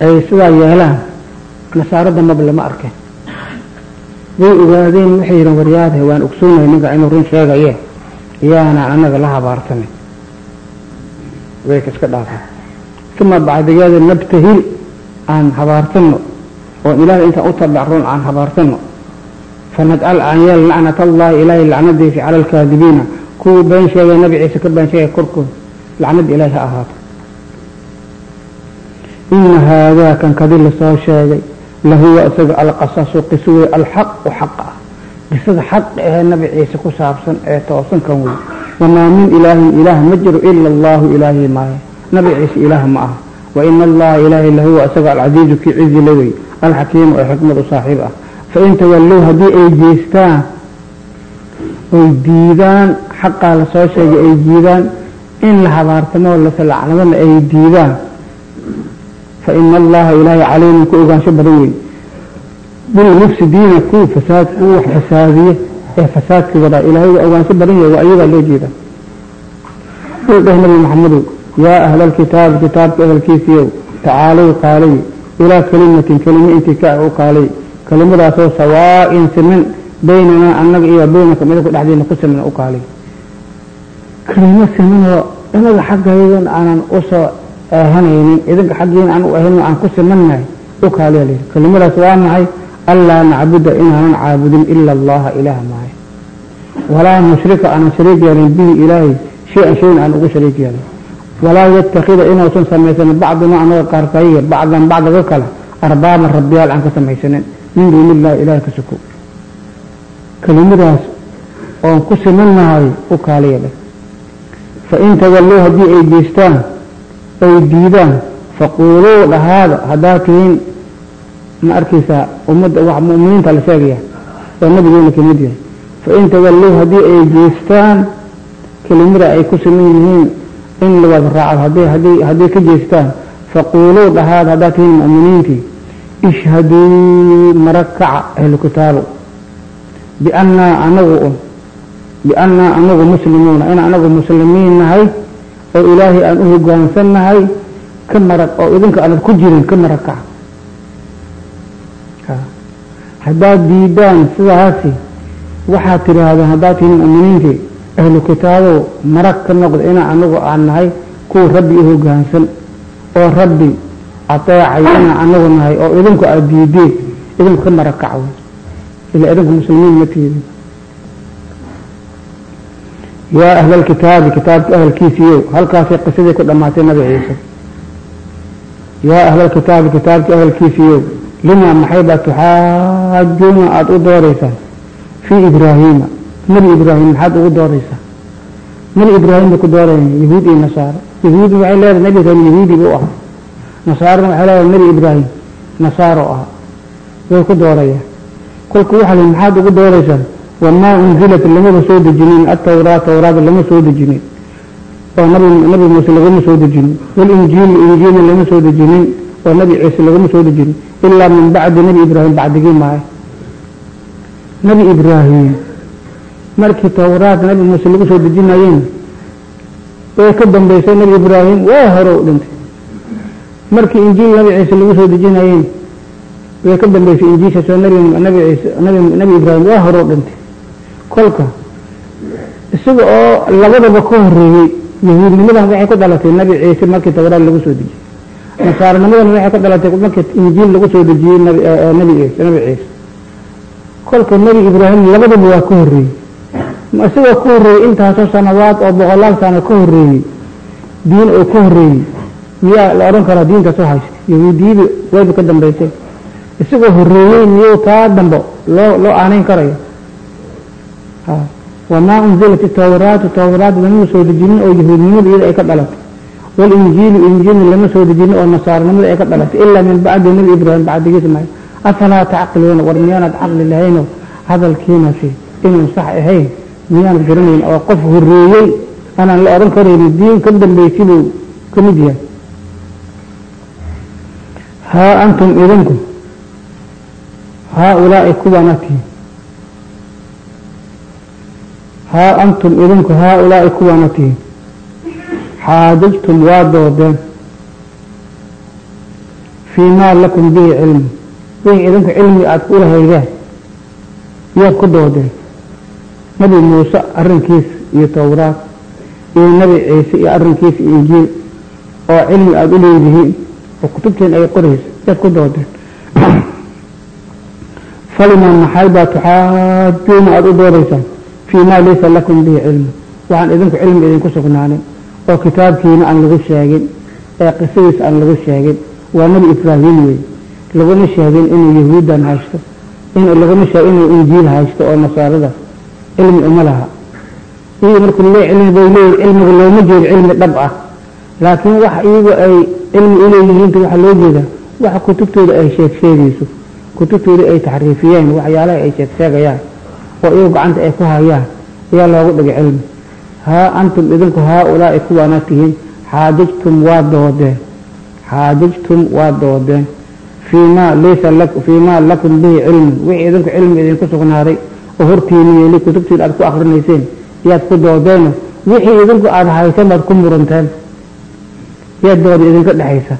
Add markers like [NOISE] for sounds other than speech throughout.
ay sidaa yeelaan. Nasaaro dambaba lama arkeen way ogaadeen waxay yidheen waryaadahe waan ogsoonay ninka inuu run sheegaye. Iyaanaan annaga la habaarsanay way ka iska dhaafeen. Uma bacdigeeda nabtahil aan habaarsanno oo ilaahay intaan u tabacroon aan habaarsanno fanajcal aan yeel lacnat allahi ilaahay lacnadiisa cala alkaadibiina kuwii been sheegay nabi ciise ka been sheegay korkooda lacnada ilaahi ha ahaato ina haadaa kan kadi la soo sheegay lahuwa isaga alqasasu qiso wey alxaqu xaq ah qisada xaq ahee nabi ciise ku saabsan ee toosan kan wey wamaa min ilaahin ilaah ma jiro ila allahu ilaahi maayo nabi ciise ilaah ma aha waina allaha ilaahi lahuwa isaga alcasiizu kii cizi la wey alxakiimu ee xikmad u saaxiib ah fain tawallow haddii ay jeestaan oy diidaan xaqaa la soo sheegay ay diidaan in la habaartamo lasalacnadana ay diidaan faina allaha ilaahay caliimun ku ogaansho badan wey bilmufsidiina kuwa fasaad kuwa wax fasaadiye ee fasaadka wadaa ilaahay waa ogaansho badan yahay waa iyagaa loo jeeda uu dheh nabi maxamedow yaa ahla alkitaabi kitaabka ehelkiisiiyow tacaalow qaalay ilaa kelimatin kelimo intii ka u qaalay kelimadaasoo sawaa-in siman baynanaa annaga iyo baynaka midaka dhexdeena ku siman u eehanaynin idinka xaggiina aan u ahayn aan ku simannahay u kaaliya kelimadaas waa maxay? Anlaa nacbuda inaanan caabudin ila allaha ilaah maayo walaa nushrika aanan shariik yeelin bihi ilaahay shay-an shayn aan ugu shariik yeelin. Walaa yatakida inuusan samaysanin bacduna anaga qaarkayga bacdan bacdaga kale arbaaban rabbiyaal aan ka samaysanin min duuni illahi ilaah ka suko. Kelimadaas oon ku simannahay u kaaliya leh fain tawallow haddii ay jeestaan ay diidaan. Faquuluu dhahaada haddaa tihiin ma arkaysaa ummadda wax mu'miniinta la sheegaya. Oo nabigeena ka mid yahay fain tawallow haddii ay jeestaan kelimada ay ku siman yihiin in la wada raaco hadday ka jeestaan faquuluu dhahaada haddaa tihiin mu'miniintii ishhaduu marakaca ahlu kitaabu. Biannaa anagu biannaa anagu muslimuuna in anagu muslimiin nahay oo ilaahay aan u hogaansan nahay ka marag oo idinka aanad ku jirin ka marag kaca haddaad diidaan sidaasi waxaad tidhaahdeen haddaad tihiin mu'miniintii ahlu kitaabow marag ka noqda inaa anagu aan nahay kuwa rabbi u hogaansan oo rabbi ateecay inaa anagu nahay oo idinku aad diideen idinku ka marag kaca ilaa idinku muslimiin ma tiidin yaa ahla alkitaabi kitaabka ahalkiisiiyow halkaasay qisadii ku dhammaatay nabi ciise. Yaa ahla alkitaabi kitaabka ahalkiisiiyow lima maxaybaa tuxaajuuna aada u doodaysaan fii ibraahiima nebi ibraahim maxaad ugu doodaysaa nebi ibraahim bay ku doodayaan yahuud iyo nasaaro yahuud waxay leedahay nebi ibraahim yahuudi buu ahaa. Nasaarona waxay leedahay nebi ibraahim nasaaro ahaa. Way ku doodayaan kolka waxa li maxaad ugu doodaysaan wamaa unzilat lamaba soo dejinin atawraat tawraada lama soo dejinin. Oo nabi nabi muuse lagama soo dejinin. Walinjiil injiilna lama soo dejinin. Oo nabi ciise lagama soo dejinin. Ilaa min bacdi nebi ibraahim bacdigii maayo nebi ibraahim markii tawraat nabi muuse lagu soo dejinayeen way ka dambaysay nebi ibraahim waa hore dhintay. Markii injiil nabi ciise lagu soo dejinayeen way ka dambaysay injiishaasoo nabi nabi ciise nabi nabi ibraahim waa hore dhintay kolka isaga oo labadaba ka horeeyey yahuudnimadan waxay ku dhalatay nabi ciise markii tawraat lagu soo dejiyey. Nasaarnimadan waxay ka dhalatay markii injiil lagu soo dejiyey nabi nabi ciise nabi ciise. Kolka nebi ibraahim labadaba waa ka horeeyey isagoo ka horeeyey intaasoo sanawaad oo boqolaal sano ka horeeyey diin oo ka horeeyey miyaa la odhan karaa diintaasoo haysta? Yahuudiyada wayba ka dambaysay. Isagoo horeeyey miyuu taa dambo loo loo aanayn karayo wamaa unzilat tawraatu tawraat lama soo dejinin oo yahuudnimada iyada ay ka dhalatay. Walinjiilu injiilna lama soo dejinin oo nasaarnimada ay ka dhalatay ilaa min bacdi nebi ibraahim bacdigiisa maayo afalaa tacqiluuna war miyaanad caqli lahayno hadalkiinasi inuu sax ahayn miyaanad garanayn oo qof horeeyey anaan la odhan karaynin diin ka dambaysay buu ka mid yahay. Haa antum idinku haaulaai kuwaana tihin haa antum idinku haaulaai kuwaana tihin xaajajtum waa doodeen. Fii maa lakum bihi cilmu wixii idinku cilmi aada ku lahaydeen yaad ku doodeen. Nebi muuse arrinkiisa iyo towraad iyo nebi ciise iyo arrinkiisa iyo injiil oo cilmi aada u leedihiin oo kutubteen ay qorayso yaad ku doodeen. [COUGHS] Falima maxay baa tuxaajuuna aada u doodaysaan fii maa laysa lakum bihi cilmu waxaan idinku cilmi idinku sugnaanin oo kitaabkiina aan lagu sheegin ee qisadiisa aan lagu sheegin. Waa nebi ibraahim wey laguma sheegin inuu yahuuddan haysto laguma sheegin inuu injiil haysto oo nasaarada. Cilmi uma laha. Iyaga markuu lee cilmi bay leeyihiin cilmiga looma jeedo cilmi dhab ah. Laakiin wax iyagu ay cilmi uleeyihiinta waxaa loo jeedaa waxa kutubtooda ay sheeg kutubtooda ay taxriifiyeen waxyaalaha ay sheeg oo iyagu gacanta ay ku hayaan. Ayaa loogu dhigay cilmi. Haa antum idinku haa ulaa'i kuwaana tihiin xaajajtum waa doodeen. Xaajajtum waa doodeen. Fii maa laysa fii maa lakum bihi cilmun. Wixii idinku cilmi idinku sugnaaday oo hortiini yeeli kutubtiin aad ku akrinayseen yaad ku doodeeno. Wixii idinku aada haysan baad ku muranteen. Yaad dooda idinka dhexaysa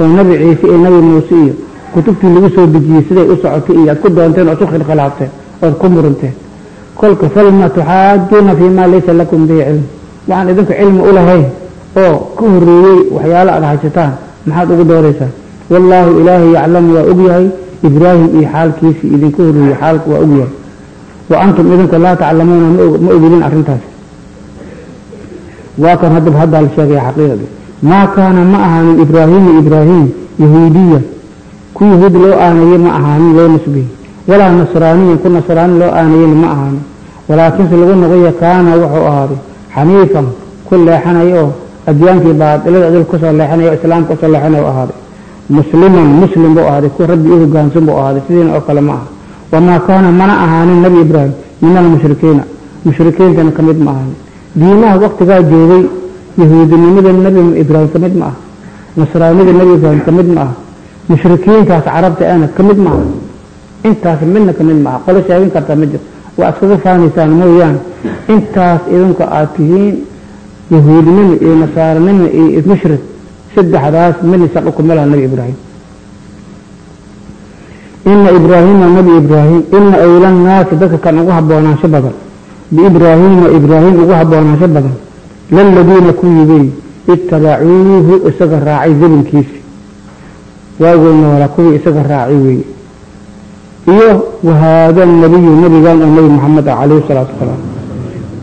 oo nebi ciise iyo nebi muuse iyo kutubtii lagu soo dejiyey siday u socotay iyo aad ku doonteen oo isu khilkhilaafteen ood ku muranteen kolka falma tuxaajuuna fii maa laysa lakum bihi cilm. Waxaan idinku cilmi u oo ka horeeyey waxyaalo aada haysataan. Maxaad ugu doodaysaan wallaahu ilaahay yaclamu waa ogyahay ibraahim iyo xaalkiisii idinku horeeyey xaalku waa ogyahay wa antum idinku laa taclamuuna ma ogilin arrintaas waa kan haddaba haddaa la sheegaya xaqiiqadii maa kaana ma ahaanin ibraahimu ibraahim yahuudiya. Ku yahuud loo aanayey ma ahaanin loo nisbiyey walaa nasraaniyan ku nasraani loo aanayeyna ma ahaanin walaakiinse lagu noqoya kaana wuxuu ahaaday xaniifan ku leexanaya oo adyaankii baatilada adil ku soo leexanaya o islaamka ku soo leexanaya u ahaaday. Musliman muslim buu ahaaday ku rabbi u hogaansan buu ahaaday sidiina oo kale ma aha. Wamaa kaana mana ahaanin nebi ibraahim min almushrikiina mushrikiintana ka mid ma ahaanin diimaha waktigaa joogay yahuudinimada nebi ibraahim ka mid ma ah nasraanida nebi ibraahim ka mid ma ah mushrikiintaas carabta ana ka mid ma aha intaas midna ka mid ma aha qolo sheegin kartaa ma jirto. Waa iskaga faanaysaan mooyaane. Intaas idinku aad tihiin yahuudnimo iyo nasaaranimo iyo mushrik saddexdaas midna shaqo kuma laha nebi ibraahim. Ina ibraahima nebi ibraahim. Ina awla nnaasi dadka kan ugu haboonaansho badan. Biibraahiima ibraahim ugu haboonaansho badan. Laladiina kuwii wey itabacuuhu isaga raacay zelinkiisi waaguu noola kuwii isaga raacay weeye iyo wahaada nabiyu nabigan oo nebi maxamed ah calayhi salaatu wasalaam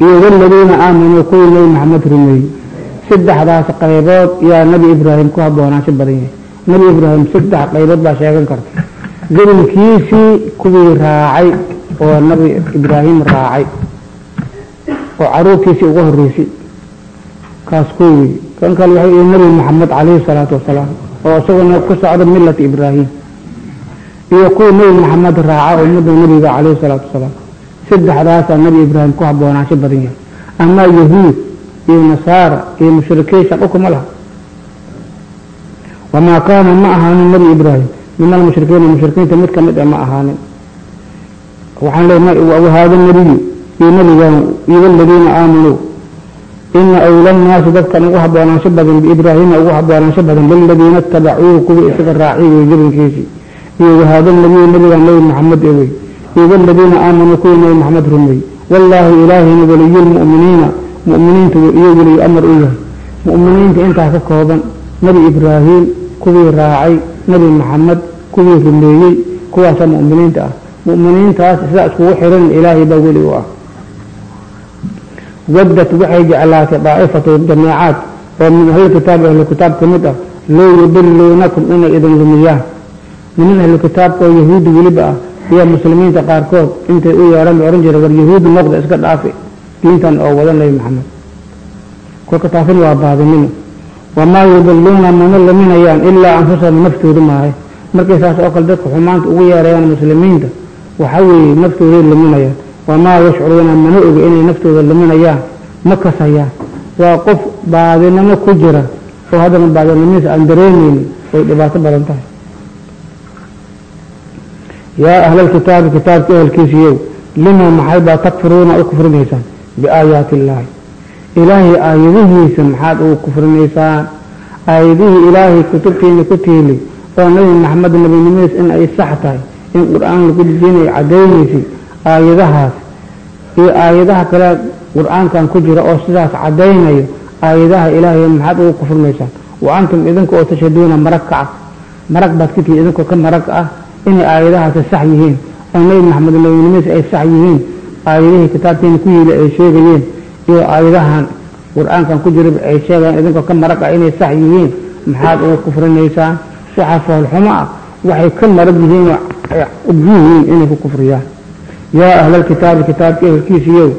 iyo waladiina aamanuu kuwii nebi maxamed rumeeyey. Saddexdaas qaybood yaa nebi ibraahim ku haboonaansho badan yahay. Nebi ibraahim saddex qaybood baa sheegan karta. Zelinkiisii kuwii raacay oo nebi ibraahim raacay. Oo caruurtiisii uga horeysay kaas kuw wey kan kale waxay ihi nebi maxamed calayhi salaatu wasalaam oo isaguna ku socda milata ibraahim iyo kuwa nebi maxamed raaca ummadda nebiga calayhi salaatu wasalaam. Saddexdaasaa nebi ibraahim ku haboonaansho badan yahay. Amaa yahuud iyo nasaara iyo mushrikiin shaqo kuma laha. Wamaa kaana ma ahaanin nebi ibraahim. Min almushrikiina mushrikiinta mid ka mid a ma ahaanin. Waxaan leeyahay wahaada nabiyu iyo nabigan iyo waladiina aamanuu ina awla nnaasi dadkan ugu haboonaansho badan biibraahima ugu haboonaansho badan liladiina itabacuuhu kuwii isaga raaciy wey jabinkiisii iyo wahaada nabiyu nabigan nebi maxamed e wey iyo waladiina aamanuu kuwii nebi maxamed rumeey wallaahu ilaahina waliyulmu'miniina mu'miniinta iyo weliy amar u yahay. Mu'miniinta intaa ka kooban nebi ibraahim kuwii raacay nebi maxamed kuwii rumeeyey kuwaasa mu'miniinta ah. Mu'miniintaas sidaa iskugu xiran ilaahay baa weli u ah. Wadad waxay jeclaatay daa'ifatu jameecaad oo min ahlilkitaab ahlukitaab ka mid ah low yudiluunakum inay idin lumiyaan niman ahlukitaabka oo yahuudi weliba ah. Iyo muslimiinta qaarkood intay u yeedhan ba ohan jira war yahuudi noqda iska dhaafi. Diintan oo wada nebi maxamed. Kolka taasina waa baadinimo wamaa yudiluuna mana luminayaan ilaa anfusahum naftooda maahay. Markay saas oo kale dadka xumaanta ugu yeerayaan muslimiinta waxa weeye naftooday luminayaan. Wamaa yashcuruuna mana oga inay naftooda luminayaan. Ma kasayaan. Waa qof baadinimo ku jira. Oo haddana baadinimiis aan dareemeynin way dhibaato badan tahay yaa ahlalkitaabi kitaabka ehelkiisiiyow lima maxay baa takfuruuna u kufrinaysaan? Biaayaati illaahi ilaahay aayadihiisa maxaad ugu kufrinaysaan? Aayadihii ilaahay kutubtiina ku tiili oo nebi maxamed nebinimadiis in ay sax tahay in qur'aan lagu dejinay cadaynaysay aayadahaas iyo aayadaha kale qur'aankan ku jira oo sidaas cadaynayo aayadaha ilaahay maxaad ugu kufurmaysaan wa antum idinka oo tashaduuna marag ka ah. Marag baad tihi idinkoo ka marag ah inay aayadahaasi sax yihiin oo nebi maxamed nebinimadiis ay sax yihiin aayadihii kitaabkeena ku yiili ay sheegayeen iyo aayadahan qur'aankan ku jiraba ay sheegayaan idinkoo ka marag ah inay sax yihiin maxaad ugu kufrinaysaan waxaa foolxumo ah waxay ka marag yihiin oo ogyihiin inay ku kufriyaan. Yaa ahlalkitaabi kitaabka ehelkiisiiyow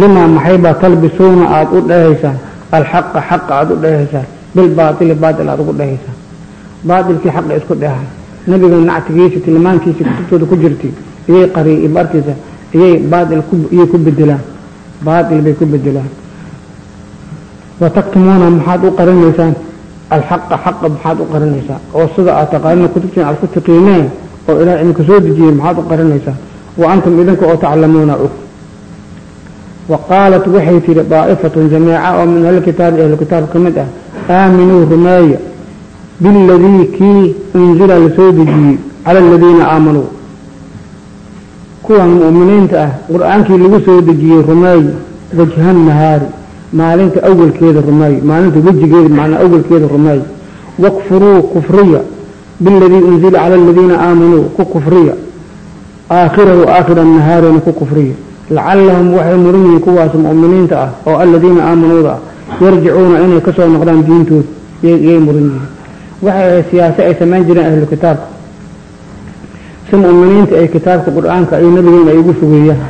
limaa maxaybaa talbisuuna aada u dhehaysaan alxaqa xaqa aada u dhehaysaan bilbaaili baail aada ugu dhehaysaan baailkii xaqa isku nabiga nactigiisa tilmaankiisa kutubtooda ku jirtay. Iyay qariy barkiisa iyay baail iyay ku bedelaan baail bay ku bedelaan wataktumuuna maxaad u qarinaysaan? Alxaqa xaqa maxaad u qarinaysaan? Oo sida aad taqaanina kutubtiin aad ku taqiineen oo ilaah idinka soo dejiyey maxaad u qarinaysaan? Wa antum idinka oo taclamuuna og wa qaalat waxay tihi daa'ifatun jamiica oo min ahlilkitaabi ahlukitaab ka mid ah aaminuu rumeeya biladii kii unzila la soo dejiyey cala aladiina aamanuu kuwan mu'miniinta ah qur'aankii lagu soo dejiyey rumeeya wajhan nahaari maalinta awalkeeda rumeey maalinta wejigeeda macnaa awalkeeda rumeey wakfuruu kufriya biladii unzila cala aladiina aamanuu ku kufriya aakhirahu aakhira nahaarina ku kufriya lacalahum waxay muran yihiin kuwaas mu'miniinta ah oo aladiina aamanuuda ah yarjicuuna inay ka soo noqdaan diintooda yay muran yihiin ahayd siyaase ay samayn jireen ahlu kitaabka si mu'miniinta ay kitaabka qur'aanka iyo nabigeena ay ugu fogeeyaan.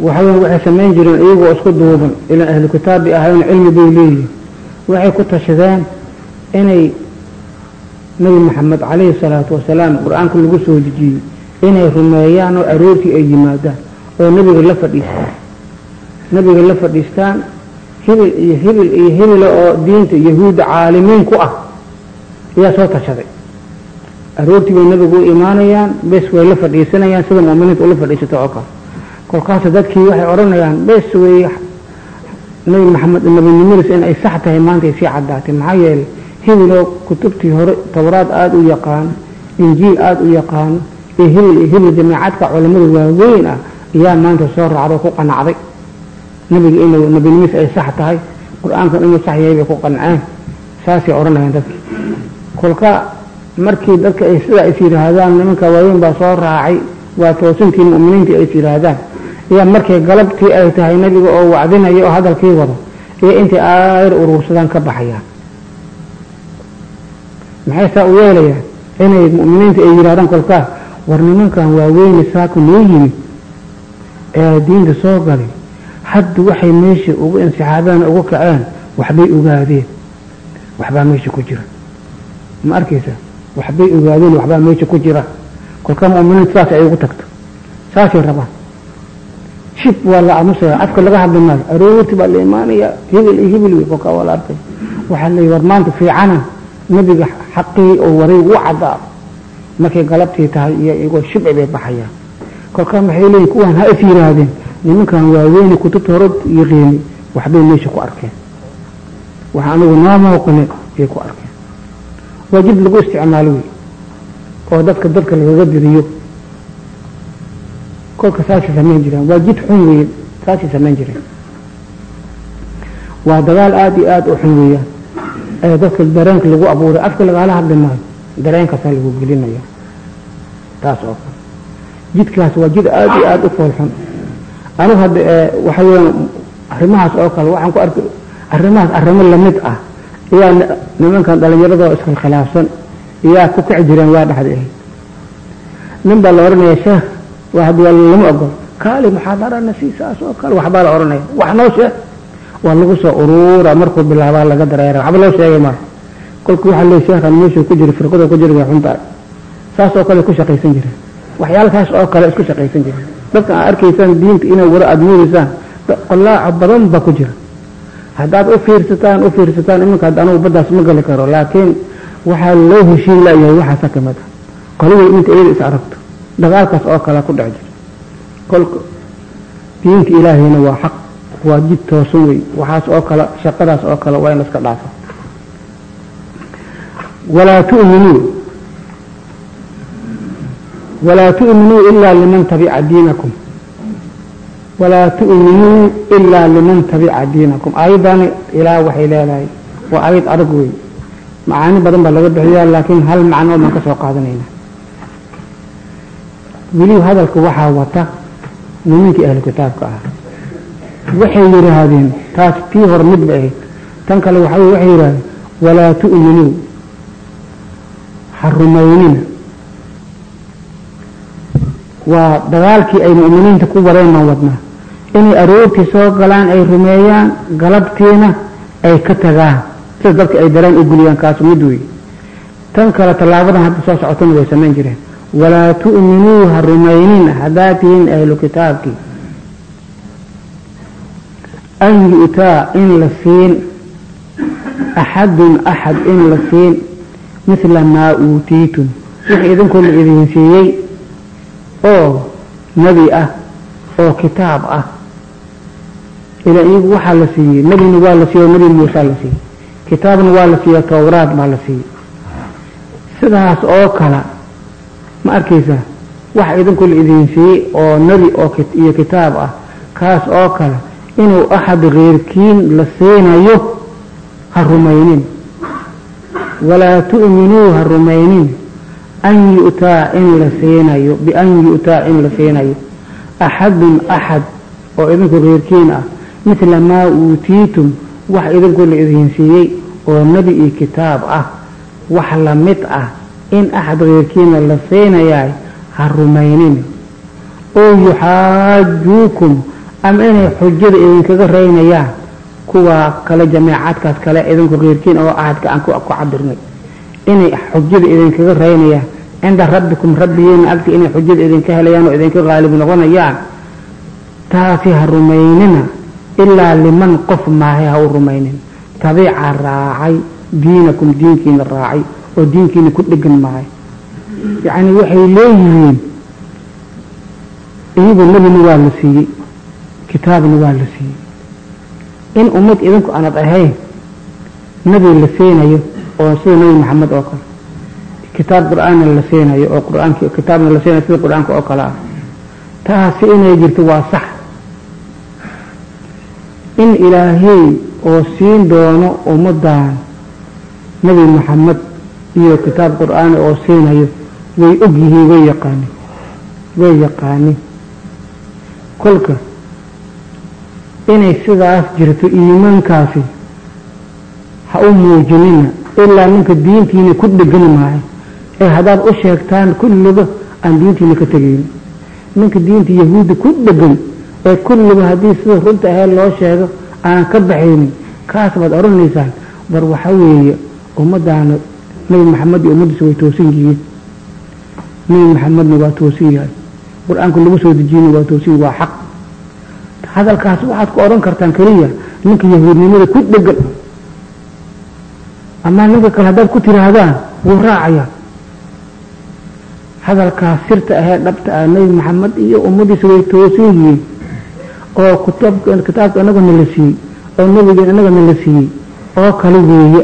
Waxaweyn waxay samayn jireen iyagoo isku duuban ilaa ahlu kitaab bay ahayn cilmi bay leeyihiin waxay ku tashadeen inay nebi maxamed calayhi salaatu wasalaam qur'aanka lagu soo dejiyey inay rumeeyaan oo aroortii ay yimaadaan oo nebiga la fadhiistaan. Nebiga la fadhiistaan hibil iyo hibil iyo hibila oo diinta yahuudda caalimiin ku ah ayaa soo tashaday. Aroortii bay nebigu u imaanayaan bes way la fadhiisanayaan sida mu'miniinta ula fadhiisato oo kale. Kolkaasa dadkii waxay odhanayaan bes wey nebi maxamed nabinimadiis in sax tahay maanta sii caddaatay. Maxaa yeelay hibiloo kutubtii hore towraad aada u yaqaano injiil aada u yaqaano iyo hibil iyo jamaacadka culammada waaweyn ah ayaa maanta soo raacdo ku qanacday. Nebiga inuu nabinimadiis ay sax tahay qur'aankan inuu sax yahay bay ku qanceen saasay odhanayaan dadki kolka markii dadka ay sidaa is yidhaahdaan nimanka waaweyn baa soo raacay waa toosintii mu'miniintii ay is yidhaahdaan. Ayaa markay galabtii ay tahay nebiga oo wacdinaya oo hadalkii wado iyo intay aayar uruursadaan ka baxayaan. Maxay saa u yeelayaan inay mu'miniinta ay yidhahdaan kolkaas war nimankan waaweyne saaka noo yimid ee diinta soo galay hadda waxay meesha ugu insixaabeen ugu kaceen waxbay ogaadeen. Waxbaa meesha ku jira ma arkaysa? Waxbay ogaadeen waxbaa meesha ku jira. Kolka mu'miniinta saas ay ugu tagto. Saasay rabaan. Shib waa la aamusaya afka laga hadli maayo. Aroorti baa la imaanaya hibil iyo hibil wey kolkaa waa la arkay. Waxaa la war maanta fiicana nebiga xaqii oo waray u caddaa markay galabtii tahay iyo iyagoo shibci bay baxayaan. Kolkaa maxay leeyihiin kuwan ha is yidhaahdeen nimankan waaweyne kutubta hore yaqiini waxbay meesha ku arkeen. Waxa anigu noo muuqane ayay ku arkeen waa jid lagu isticmaalo wey oo dadka dadka lagaga diriyo kolka saasay samayn jireen. Waa jid xun weeye saasay samayn jireen. Waa dagaal aada iyo aada u xun weeyaan ee dadka dareenka lagu abuuray. Afka lagaala hadli dareenkaasaa lagu gelinaya taas oo kale. Jidkaas waa jid aada iyo aada u fool xun. Anigu hadda waxa weeyaan arrimahaas oo kale waxaan ku arkay arrimahaas arrimo la mid ah ayaa nimankan dhalinyaradoo iskhilaafsan iyaa ku kici jireen waa dhexda nin baa la odhanaya sheekh waa lama ogol kaali muxaadarana si saas oo kale waxbaa la odhanaya wax noo sheeg. Waa lagu soo uruura markuu bilaabaa laga dareera waxba loo sheegay maa kolkii waxaa leey sheekhan meeshuu ku jira firqada ku jira way xuntahay. Saas oo kale ku shaqaysan jireen waxyaalahaas oo kale isku shaqaysan jireen dadka aad arkaysaan diinta inay wara aada muudaysaan qolaaco badan baa ku jira haddaad u fiirsataan u fiirsataan iminka hadda anugu baddaas ma gali karo laakiin waxaa loo heshiin layahay waxaasa ka mid ah. Qoliday inta iyada is aragto dagaalkaas oo kale ku dhex jira. Kolka diinta ilaahayna waa xaq waa jid toosan wey waxaas oo kale shaqadaas oo kale waa in iska dhaafa. Walaa tu'minuu walaa tu'minuu ilaa liman tabica diinakum walaa tu'minuu ilaa liman tabica diinakum aayaddaani ilaa waxay leedahay waa aayad adag wey macaani badan baa laga bixiyaa laakiin hal macno baan ka soo qaadanayna weliba hadalka waxaa wata nimankii ahlu kitaabka ah waxay yidhaahdeen taas tii hore mid ba ahayd tan kale waxa waxay yidhahdeen walaa tu'minuu ha rumaynina waa dagaalkii ay mu'miniinta ku wareen baan wadnaa inay aroortii soo galaan ay rumeeyaan galabtiina ay ka tagaan. Sida dadka ay dareen u guliyaan kaasu mid wey tan kale tallaabadan hadda soo socotana way samayn jireen. Walaa tu'minuu ha rumaynina haddaa tihiin ahlu kitaabkii an yu'taa in la siin axadun axad in la siin mithla maa uutiitum. Wix idinkoo la idin siiyey oo nebi ah oo kitaab ah ilaa iyagu waxaa la siiyey nebina waa la siiyey oo nebi muusaa la siiyey kitaabna waa la siiyey towraad baa la siiyey sidaas oo kale ma arkaysaa waxa idinkoo la idin siiyey oo nebi oo iyo kitaab ah kaas oo kale inuu axad keyrkiin la siinayo ha rumaynin walaa tu'minuu ha rumaynin an yu'taa in la siinayo bian yu'taa in la siinayo axadun axad oo idinku keyrkiin mithla maa uutiitum wax idinkoo la idin siiyey oo nebi iyo kitaab ah. Wax la mid ah in axad keyrkiina la siinayaay ha rumaynin. Oo yuxaajuukum ama inay xujada idinkaga reynayaan kuwa kale jameecadkaas kale idinku keyrkiin oo ahadka aan ku cabirnay inay xujada idinkaga reynayaan cinda rabbikum rabbigiina agti inay xujada idinka helayaan oo idinka qaalib noqonayaan taasi ha rumaynina ilaa liman qof maahay ha u rumaynin. Tabiica raacay diinakum diinkiina raacay oo diinkiina ku dhegan maahay yacni waxay leeyihiin iyagu nebina waa la siiyey kitaabna waa la siiyey. In ummad idinku aanad ahayn nebi la siinayo oo sida nebi maxamed oo kale. Kitaab qur'aanna la siinayo oo qur'aank kitaabna la siinayo sida qur'aanka oo kale ah. Taasi inay jirto waa sax in ilaahay oo siin doono ummaddan nebi maxamed iyo kitaab qur'aani oo siinayo way og yihiin way yaqaanin way yaqaanin kolka inay sidaas jirto iimaankaasi ha u muujinina ilaa ninka diintiina ku dhegani maayo. Ee haddaad u sheegtaan kulliba aan diintiina ka tegayn ninka diinta yahuudda ku dhegan ee kulliba haddii sida runta ahee loo sheego aan ka baxaynin kaas baad odhanaysaan bar waxa weeye ummadaana nebi maxamed iyo ummaddiisa way toosan yihiin. Nebi maxamedna waa toosan yahay. Qur'aanka lagu soo dejiyeyna waa toosan waa xaq. Hadalkaas waxaad ku odhan kartaan keliya ninka yahuudnimada ku dhegan. Amaa ninka kale haddaad ku tiraahdaan wuu raacayaa. Hadalkaas sirta ahee dhabta ah nebi maxamed iyo ummadiisa way toosan yihiin oo kitaabka inagana la siiyey oo nebigeen inagana la siiyey oo kale weeye.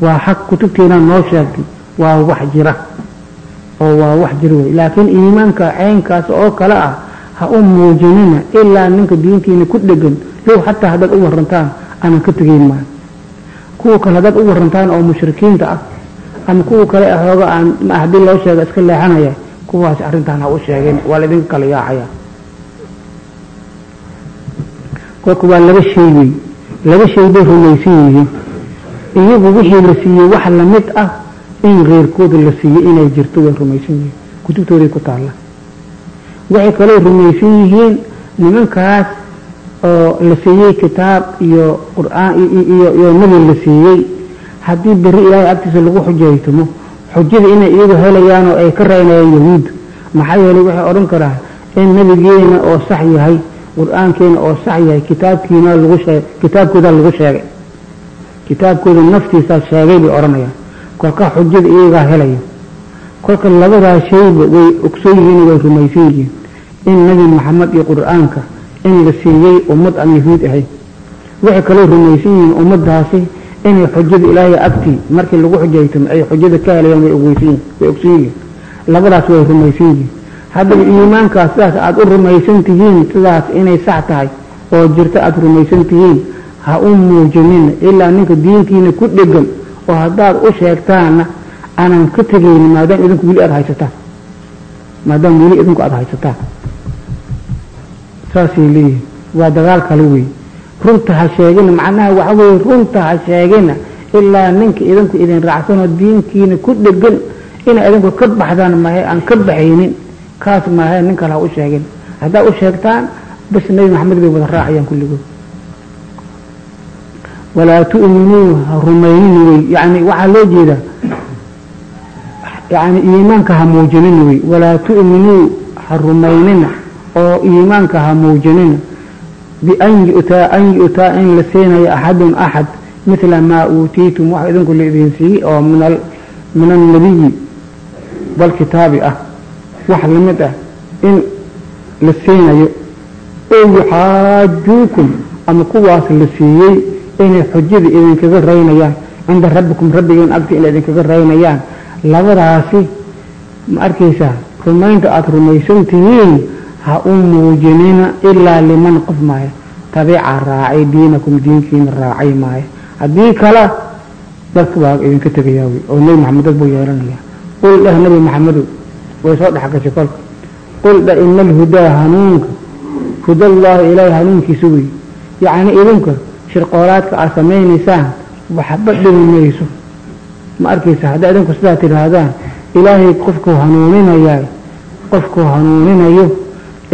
Waa xaq kutubteena noo sheegtay. Waa wax jira. Oo waa wax jira wey laakiin iimaanka caynkaas oo kale ah ha u muujinina ilaa ninka diintiina ku dhegan. Low xataa haddaad u warantaan aanan ka tegeyn maayo. Kuwa kale haddaad u warantaan oo mushrikiinta ah ama kuwa kale ahooga aan haddii loo sheega iska leexanaya kuwaas arrintaan ha u sheegeen waa laydinka kala yaacaya kolka waa laba wey laba shay bay rumaysan yihiin iyagu wixii la siiyey wax la mid ah in keyrkooda la siiyey inay jirto way rumaysan yihiin. Kutubtooday ku taalla. Waxay kaloo rumaysan yihiin nimankaas oo la siiyey kitaab iyo qur'aan iyo nebi la siiyey haddii beri ilaahay agtiisa lagu xujaytamo xujada inay iyagu helayaan oo ay ka raynayaan yahuudda maxaa yeelay waxay odhan karaan in nebigeena oo sax yahay qur'aankeena oo sax yahay kitaabkiina lagu sheeg kitaabkooda lagu sheegay. Kitaabkooda naftiisaa sheegay bay odhanayaan. Kolka xujada iyagaa helaya. Kolka labadaa shayba way ogsoon yihiin way rumaysan yihiin. In nebi maxamed iyo qur'aanka in la siiyey ummad aan yahuud ahayn. Waxay kaloo rumaysan yihiin ummaddaasi inay xujada ilaahay agtii markii lagu xujaytamo ay xujada ka helayaan way ogeysan way ogsan yihiin. Labadaas way rumaysan yihiin haddaba iimaankaas sidaas aada u rumaysan tihiin sidaas inay sax tahay oo jirto aada rumaysan tihiin ha u muujinina ilaa ninka diintiina ku dhegan oo haddaad u sheegtaanna aanan ka tegaynin maadaama idinku weli aada haysataan. Maadaama weli idinku aada haysataan. Saasay leeyihiin waa dagaal kale wey runta ha sheegina macnaha waxa weye runta ha sheegina ilaa ninka idinku idin raacsanoo diinkiina ku dhegan inay idinku ka baxdaan mahe aan ka baxaynin kaas maahe nin kale ha u sheegin. Haddaad u sheegtaan bas nabi maxamed bay wada raacayaan kulligood. Walaa tu'minuu ha rumaynin wey. Yani waxaa loo jeedaa yani iimaanka ha muujinin wey. Walaa tu'minuu ha rumaynina oo iimaanka ha muujinina bian yu'taa an yu'taa in la siinayo axadun axad mila maa uutiitum wax idinku la idin oo min annabiyi walkitaabi ah wax la mid ah in la siinayo oo yuxaajuukum ama kuwaas la siiyey inay xujada idinkaga raynayaan cinda rabbikum rabbigeen agta inay idinkaga raynayaan. Labadaasi ma arkaysaa rumaynta aada rumaysan tihiin ha u muujinina ilaa liman qof maayo. Tabica raacay diinakum diinkiina raacay maayo. Haddii kale dadka baa idinka tegayaa wey oo nebi maxamed dad buu yeelanaya qul dheh nebi maxamedow way soo dhex gashay kolka. Qul dheh ina alhudaa hanuunka. Hudallaahi ilaahay hanuunkiisa wey yacni idinka shirqoolaadka aad samaynaysaan waxba dhibi mayso ma arkaysa haddaa idinku sidaa tidhaahdaan ilaahay qofkuu hanuuninayaa qofkuu hanuuninayo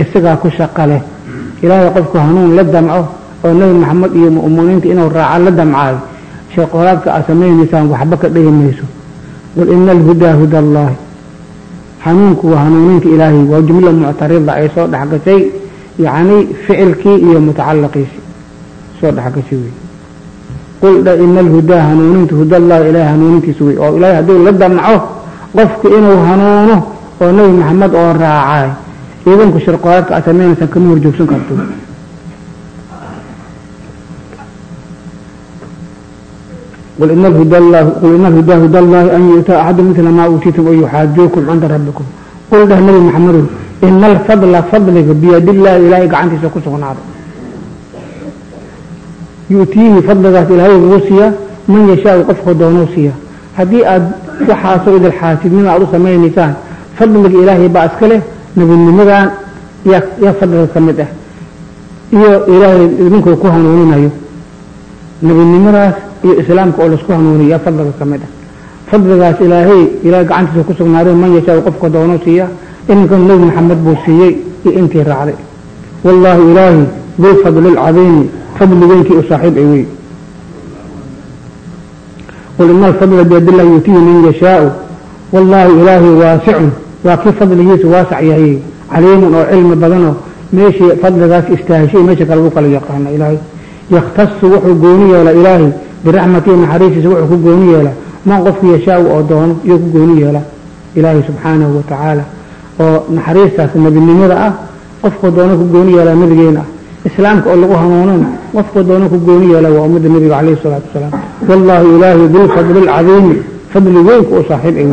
isagaa ku shaqa leh. Ilaahay qofkuu hanuun la damco oo nebi maxamed iyo mu'miniinta inuu raaco la damcaayo. Shirqoolaadka aad samaynaysaan waxba ka dhibi mayso qul ina alhudaa huda allaahi hanuunku waa hanuuninka ilaahay waa jumla muctarida ay soo dhexgashay yacni ficilkii iyo mutacalaqiisii soo dhexgashay wey qul dha ina alhudaa hanuuninta hudallahi ilaahay hanuunintiisa wey oo ilaahay hadduu la damco qofku inuu hanuuno oo nebi maxamed oo raacay idinku shirqoolaadka aad samaynaysaan kama horjoogsan karto قل إن الهدى الله قل إن الهدى هدى الله أن يؤتى أحد مثل ما أوتيتم ويحاجوكم عند ربكم قل ده النبي محمد إن الفضل فضلك بيد الله إلهي قعنتي سكسه نار يؤتيه فضل ذات إلهي وصية من يشاء قفه دونوسية هذه أد وحاسو إذا الحاسد من أرسل ما النسان فضلك إلهي بأسكله نبي النمران يا فضل كمده iyo ilaahay idinku ku hanuuninayo nebinimadaas iyo islaamka oo la isku hanuuniya fadliga ka mid ah. Fadligaas ilaahay ilaahay gacantiisa ku sugnaaday man yashaa qofka doono siiya iminkan nebi maxamed buu siiyey iyo intii raacday. Wallaahu ilaahi bilfadli alcadiimi fadli weynkii u saaxiib ay wey qul ina alfadla biyadillahi yuutihi man yashaau. Wallaahu ilaahi waasicun waa kii fadligiisa waasac yahay caliimun oo cilmi badanoo meeshii fadligaas istaahishay meesha kale lagu kala yaqaana ilaahay. Yakhtasu wuxuu gooni yeelaa ilaahay biraxmatihi naxariistiisa wuxuu ku gooni yeelaa. Man qofku yashaau oo doono iyo ku gooni yeelaa. Ilaahay subxaanahu wa oo naxariistaas nebinimada ah qofku doono ku gooni yeelaa nabigeena ah. Islaamka oo lagu hanuunana qofku doono ku gooni yeelaa waa ummadda nebiga calayhi salaatu wasalaam wallaahu ilaahi bilfadli alcadiimi fadli weynka u saaxiib ay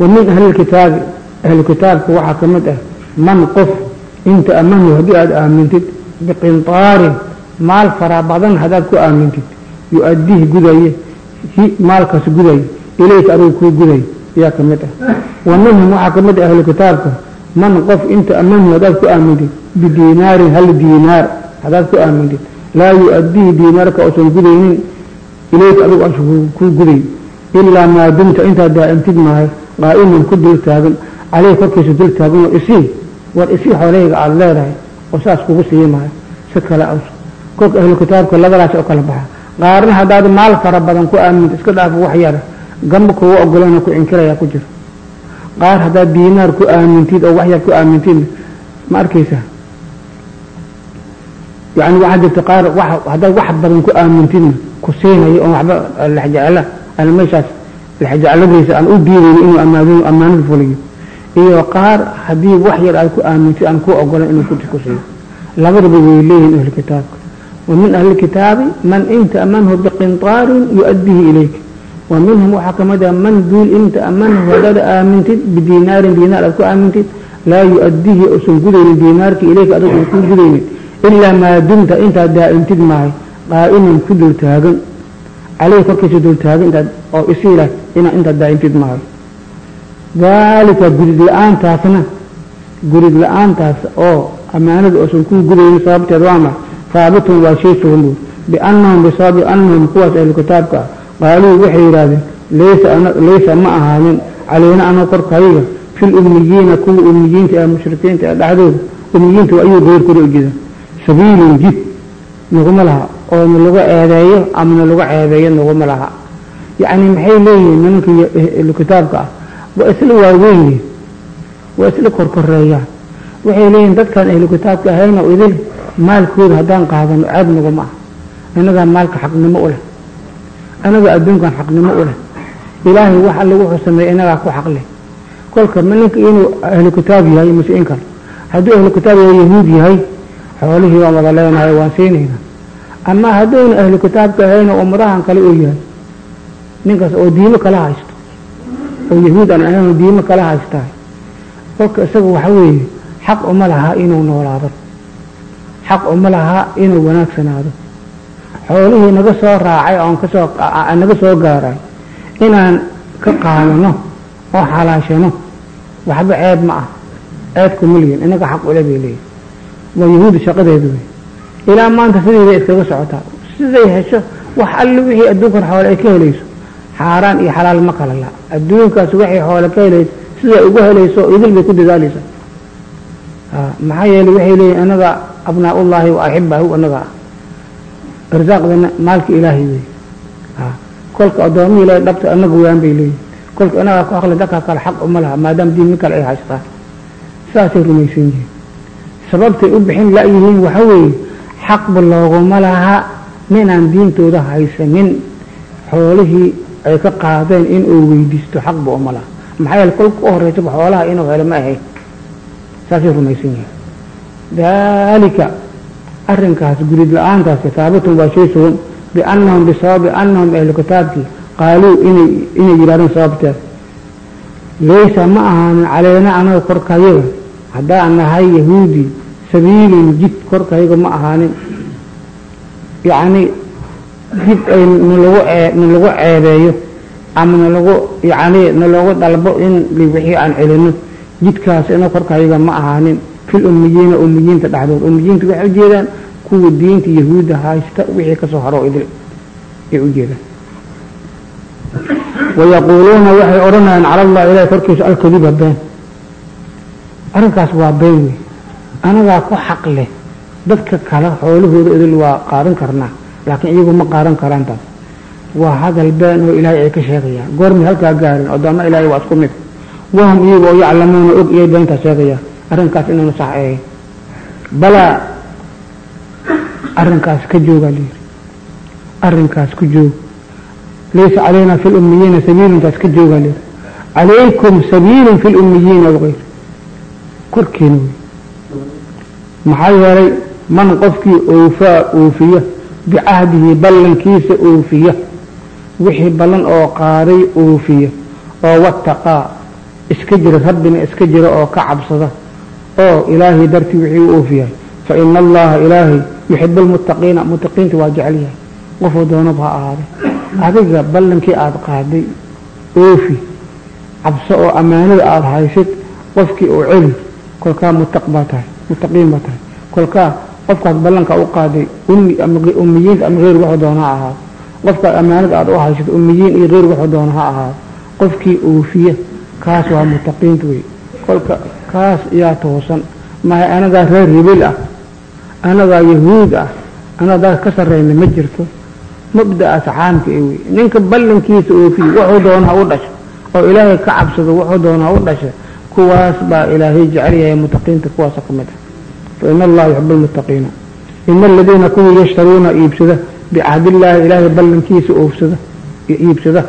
wa min ahli lkitaabi ahlu kitaabka waxaa ka mid ah man qof inta amanu haddii aada aamintid biqintaarin maal fara badan haddaad ku aamintid yu-addihi gudaye maalkaas gudaye ilayka adigu kuu guday yaa ka mid ah. Wa minhum waxaa ka mid ah ahlu kitaabka man qof inta amanu haddaad ku aamintid bidiinaarin hal diinaar haddaad ku aamintid laa yu-addihi diinaarka uusan gudaynin ilayka adigu aan kuu guday ilaa maa dumta intaad daa'imtid maayo qaa'iman ku dul taagan caleyh korkiisa dul taagan oo isii war isii xoolahayga aada leedahay oo saas kugu sii maayo si kale aws kolka ahlu kitaabka labadaas oo kala baxa qaarna haddaad maal fara badan ku aaminto iska dhaafo wax yara gamba kuga ogolana ku inkiraya ku jiro. Qaar haddaad diinaar ku aamintid oo wax yar ku aamintid ma arkaysaa yani waxaa jirta qaar haddaad wax badan ku aamintidna ku siinayo oon waxba lexjecla aan meeshaas lexjecladiisa aan u diidayn inuu ammaanada fuliyo. Iyo qaar haddii wax yar aad ku aamintid aan ku ogolan inuu ku labadaba way leeyihiin ahlu kitaabka wa min ahli kitaabi man inta amanhu biqintaarin yu-addihi ilayk. Wa minhum waxaa ka mid ah man duul inta amanhu haddaad aamintid bidiinaarin diinaar aad ku aamintid laa yu-addihi uusan gudaynin diinaarki ilayka adag uusan kuu gudaynin ilaa maa dumta intaad daa'imtid maahay qaa'iman ku dul taagan. Caleyhi korkiisa dul taagan intaad oo isiila inaa intaad daa'imtid maahay. Daalika gurid la'aantaasna gurid sababteed waa waa sugan buur biannahum bisababi annahum kuwaas ahlu kitaabka ah qaaluu waxay yidhaahdeen laysa ma ahaanin caleyna anoo korkayaga fil ummiyiina kuwa ummiyiinta ee mushrikiinta ee dhexdooda ummiyiinta ayuu geyrkooda ujeeda sabiilun jid naguma laha oo na lagu eedeeyo ama na lagu ceebeeyo naguma laha yacni maxay leeyihiin nimankii ahlu kitaabka ah waa isla waaweynyihin waa isla korkoreeyaan waxay leeyihiin dadkaan ahlu kitaabka ahayna idil maalkooda haddaan qaadano ceeb naguma ah innagaa maalka xaqnimo u leh. Annagaa adduunkan xaqnimo u leh. Ilaahay wax alle wuxuu sameeyey innagaa ku xaq leh. Kolka ninka inuu ahlu kitaab yahay mase kale hadduu ahlu kitaab yahay yahuud yahay xoolihii waan wada leenahay waan siinayna ama hadduuna ahlu kitaabka ahayna ummadahan kale uu yahay ninkaas oo diimo kala haysto. Oo yahuud aan ahayn diimo kala haystahay. Kolka isaga waxa weeye xaq uma lahaa inuu noolaado xaq uma lahaa inuu wanaagsanaado. Xoolihii naga soo raacay oon ka soo naga soo gaaray inaan ka qaadano oo xalaashano waxba ceeb ma ah. Ceebka malyin inaga xaq ule bay leeyihiin waa yahuudi shaqadeedu wey. Ilaa maanta sideeday iskaga socotaa. Siday hesho wax alle wixii adduunkan xoole ay ka helayso. Xaaraan iyo xalaal ma kala la adduunkaas waxay xoole ka helayso siday ugu helayso idil bay ku dadaalaysaa maxaa yeelay waxay leeyihiin anaga abnaa-ullaahi wa axibaahu anaga ah irsaaqdana maalka ilaahay wey kolka addoomihi ilaahay dhabta anaga waan bay leeyihiin kolka inagaa ku aqli dadkaa kale xaq uma laha maadaama diin min kale ay haystaan. Saasay rumaysan yihiin. Sababtay u bixin la-yihiin waxa weeye xaqba looguma laha ninaan diintooda haysanin. Xoolihii ay ka qaadeen inuu weydiisto xaqba uma laha. Maxaa yeele kolka u horeysaba xoolaha inuu helo ma ahayn. Saasay rumaysan yihiin daalika arrinkaas gurid la'aantaasi haabitun waa shay sugan biannahum bisababi annahum ahlu kitaabkii qaaluu inay yidhahdeen sababteed laysa ma ahaanin caleyna anaga korkayaga haddaan nahay yahuudi sabiilun jid korkayaga ma ahaanin yacni jid ay nalagu nalagu ceebeeyo ama nalagu yacni nalagu dalbo in wixii aan celino jidkaas ina korkayaga ma ahaanin ummiyiinta waxay ujeedaan kuwa diinta yahuudda haysta wixii ka soo haro idil ay ujeedaan wayaquuluuna waxay odhanayaan cala allah ilahi korkiisa alkadiba been. Arrinkaas waa been wey anagaa ku xaq leh dadka kale xoolahooda idil waa qaadan karnaa laakiin iyagu ma qaadan karaan taas. Waa hadal been oo ilaahay ay ka sheegayaan. Goormay halkaa gaarin oddooma ilaahay waa isku mid. Wahum iyagu oo yaclamuuna og iyay beentaa sheegayaan arrinkaas inaanu sax ahayn balaa arrinkaas ka joogaa layidhi arrinkaas ku joog laysa calayna fi lummiyiina sabiiluntaas ka joogaa layidhi calaykum sabiilun fi lummiyiina wayr korkeena wey maxaa yeelay man qofkii oofaa oofiya bicahdihi ballankiisa oofiya wixii ballan oo qaaday oofiya oo wataqaa iska jira rabbina iska jira oo ka cabsada oo ilaahay dartii wixii u oofiyahay fa ina allaha ilaahay yuxibu lmuttaqiina muttaqiinta waa jecel yahay. Qofuu doonaba ha ahaaday adiga ballankii aada qaaday oofi cabso oo ammaanada aada haysid qofkii oo celi kolkaa muttaq baa tahay muttaqiin baa tahay. Kolkaa qofkaas ballanka u qaaday ummiyiinta ama heyr wuxuu doona ha ahaado qofkaas ammaanada aada u haysid ummiyiin iyo heyr wuxuu doona ha ahaado qofkii oofiya kaas waa muttaqiinta wey. Kolka kaas yaa toosan. Mahay anagaa reer hibil ah anagaa yahuud ah anagaa ka sarreyna ma jirto. Mabda'aas caamka e wey ninka ballankiisa oofiye wuxuu doona ha u dhasho oo ilaahay ka cabsado wuxuu doona ha u dhasha kuwaas baa ilaahay jecel yahay muttaqiinta kuwaasa ka mid ah. Fa ina allaha yuxibu lmuttaqiina ina aladiina kuwii yashtaruuna iibsada bicahdiillaahi ilaahay ballankiisa oofsada iibsada.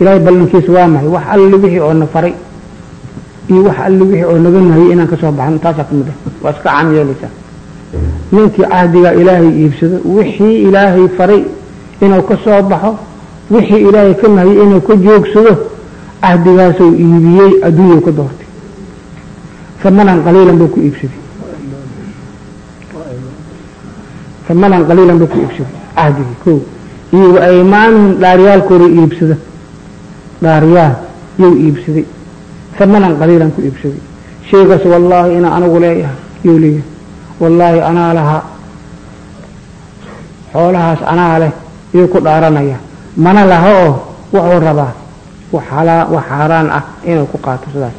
Ilaahay ballankiisa waa maxay? Wax alle wixii oo na faray iyo wax alle wixii oo naga nahayay inaan ka soo baxno taasaa ka mid ah. Waa iska caam yeelaysaa. Ninkii cahdigaa ilaahay iibsado wixii ilaahay faray inuu ka soo baxo wixii ilaahay ka nahayay inuu ka joogsado cahdigaasuu iibiyey adduunyau ka doortay. Hamanan qaliilan buu ku iibsaday. Hamanan qaliilan buu ku iibsaday cahdigii ko iyo wa aymaanuhum dhaaryaalkooda iibsada. Dhaaryaal yuu iibsaday hamanan qaliilan ku iibsaday shaygaas wallaahi inaa anigu leeyahay yuu leeyahay. Wallaahi anaa lahaa xoolahaas anaa leh yuu ku dhaaranaya. Mana laha oo wuxuu rabaa wax xaaraan ah inuu ku qaato sidaas.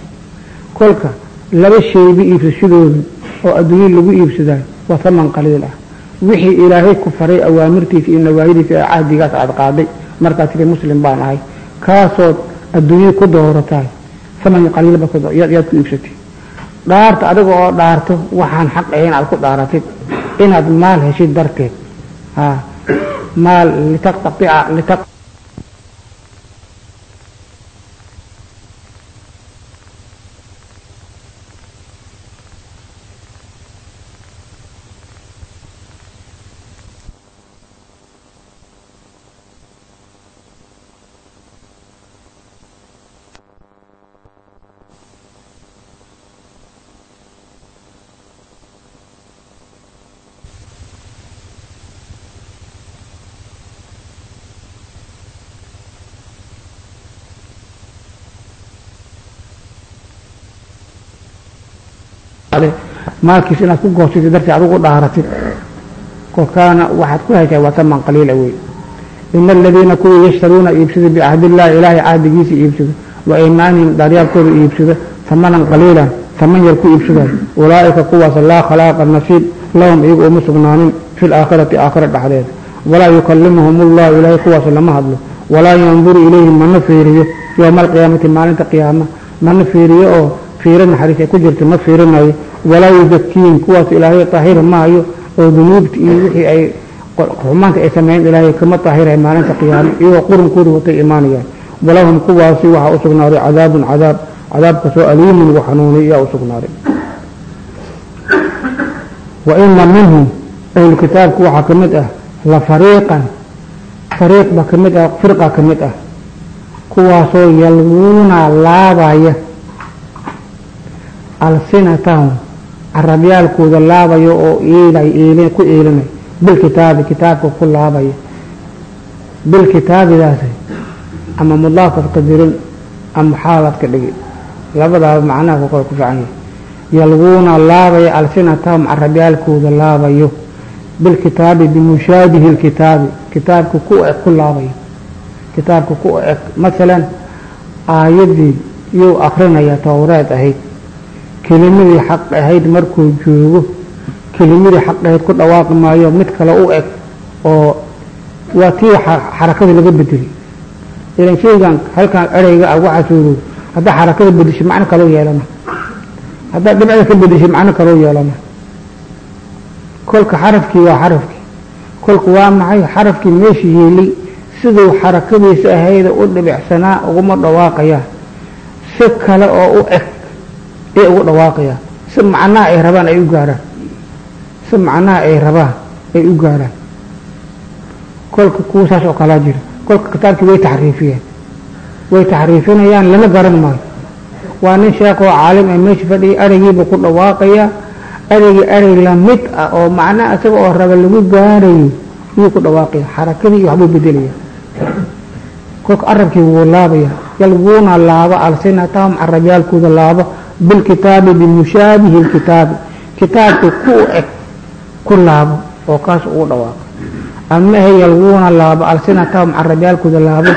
Kolka laba shayba iibsashadoodu oo adduunya lagu iibsadayo waa haman qaliil ah. Wixii ilaahay ku faray awaamirtiisa iyo nawaahidiisa ee cahdigaas aad qaaday. Markaad tiri muslim baan ahay. Kaasood adduunya ku doorataay haman qaliilba yaad ku iibsatay. Dhaarta adiga oo dhaarto waxaan xaq ahayn aad ku dhaaratid inaad maal heshid darteed. Maal litaqtaia lita maalkiis inaad ku goosatid dartii adugu dhaaratid. Kolkaana waxaad ku heshay waa taman qaliila wey ina aladiina kuwii yashtaruuna iibsada bicahdillahi ilaahay cahdigiisa iibsada. Wa aymaanihim dhaaryaalkooda iibsada hamanan qaliilan taman yar ku iibsadayo ulaa'ika kuwaas laa khalaaqa nasiib lahum iyaga uma sugnaanin fi laakhirati aakhira dhexdeeda walaa yukalimuhum ullahu ilaahay kuwaas lama hadlo. Walaa yanduru ilayhim mana fiiriyo yowma alqiyaamati maalinta qiyaama. Mana fiiriyo oo fiiro naxariis ay ku jirta ma fiirinayo. Walaa yuzakiihim kuwaas ilaahay tahira maayo oo dunuubta iyo wixii ay xumaanta ay sameeyeen ilaahay kama tahiray maalinta qiyaama iyagoo qurunkooda watay imaanayaan walahum kuwaasi waxaa u sugnaaday cadaabun cadaab cadaabkasoo aliimun lagu xanuunay yaa u sugnaaday. Wa ina minhum ahlu waxaa ka ah la fariiqan fariiq ba ka ah firqa ka ah kuwaasoo yalwuuna laabaya alsinatahum carabyaalkooda laabayo oo eelay ku eelinay bilkitaabi kitaabka ku laabaya bilkitaabidaasi ama mudaafad qadirin ama xaalad ka dhigi. Labadaaba macnaha ku fiican yahay. Yalwuuna laabaya alsinatahum carabyaalkooda laabayo. Bilkitaabi bimushaabihi lkitaabi kitaabka ku eg ku laabayo. Kitaabka ku eg masalan aayadii yuu akrinaya towreed ahayd kelimadii xaq ahayd markuu joogo kelimadii xaq ahayd ku dhawaaqi maayo mid kale u eg oo waa tii xarakada laga bedelay ilan shaygan halkan ereyga ah waxaa suurow haddaa xarakada bedeshay macno kaloo yeelana. Haddaa dhibcda ka bedeshay macno kaloo yeelana. Kolka xarafkii waa xarafkii. Kolka waa maxay? Xarafkii meesha yeelay. Siduu xarakadiisa ahayda u dhibicsanaa uguma dhawaaqayaa. Si kale oo u eg ay ugu dhawaaqayaan si macnaha ay rabaan ay u gaarhaan si macnaha ay rabaan ay u gaarhaan kolka kuwa saas oo kalaa jira. Kolka kitaabkii way taxriifiyeen. Way taxriifinayaan lama garan maayo. Waa nin sheekh oo caalim ee meesha fadhiyay ereygiiba ku dhawaaqaya. Ereygii erey la mid ah oo macnaha isaga oo raba lagu gaarayo ayuu ku dhawaaqaya. Xarakadii iyo waxbuu bedelaya kolka arabkii wuu laabaya. Yalwuuna laabo alsinatahum carabyaalkooda laabo bilkitaabi bimushaabihi lkitaabi kitaabka ku eg ku laabo oo kaas ugu dhawaaqo amahe yalwuuna laabo alsinatahum carabyaalkooda laabo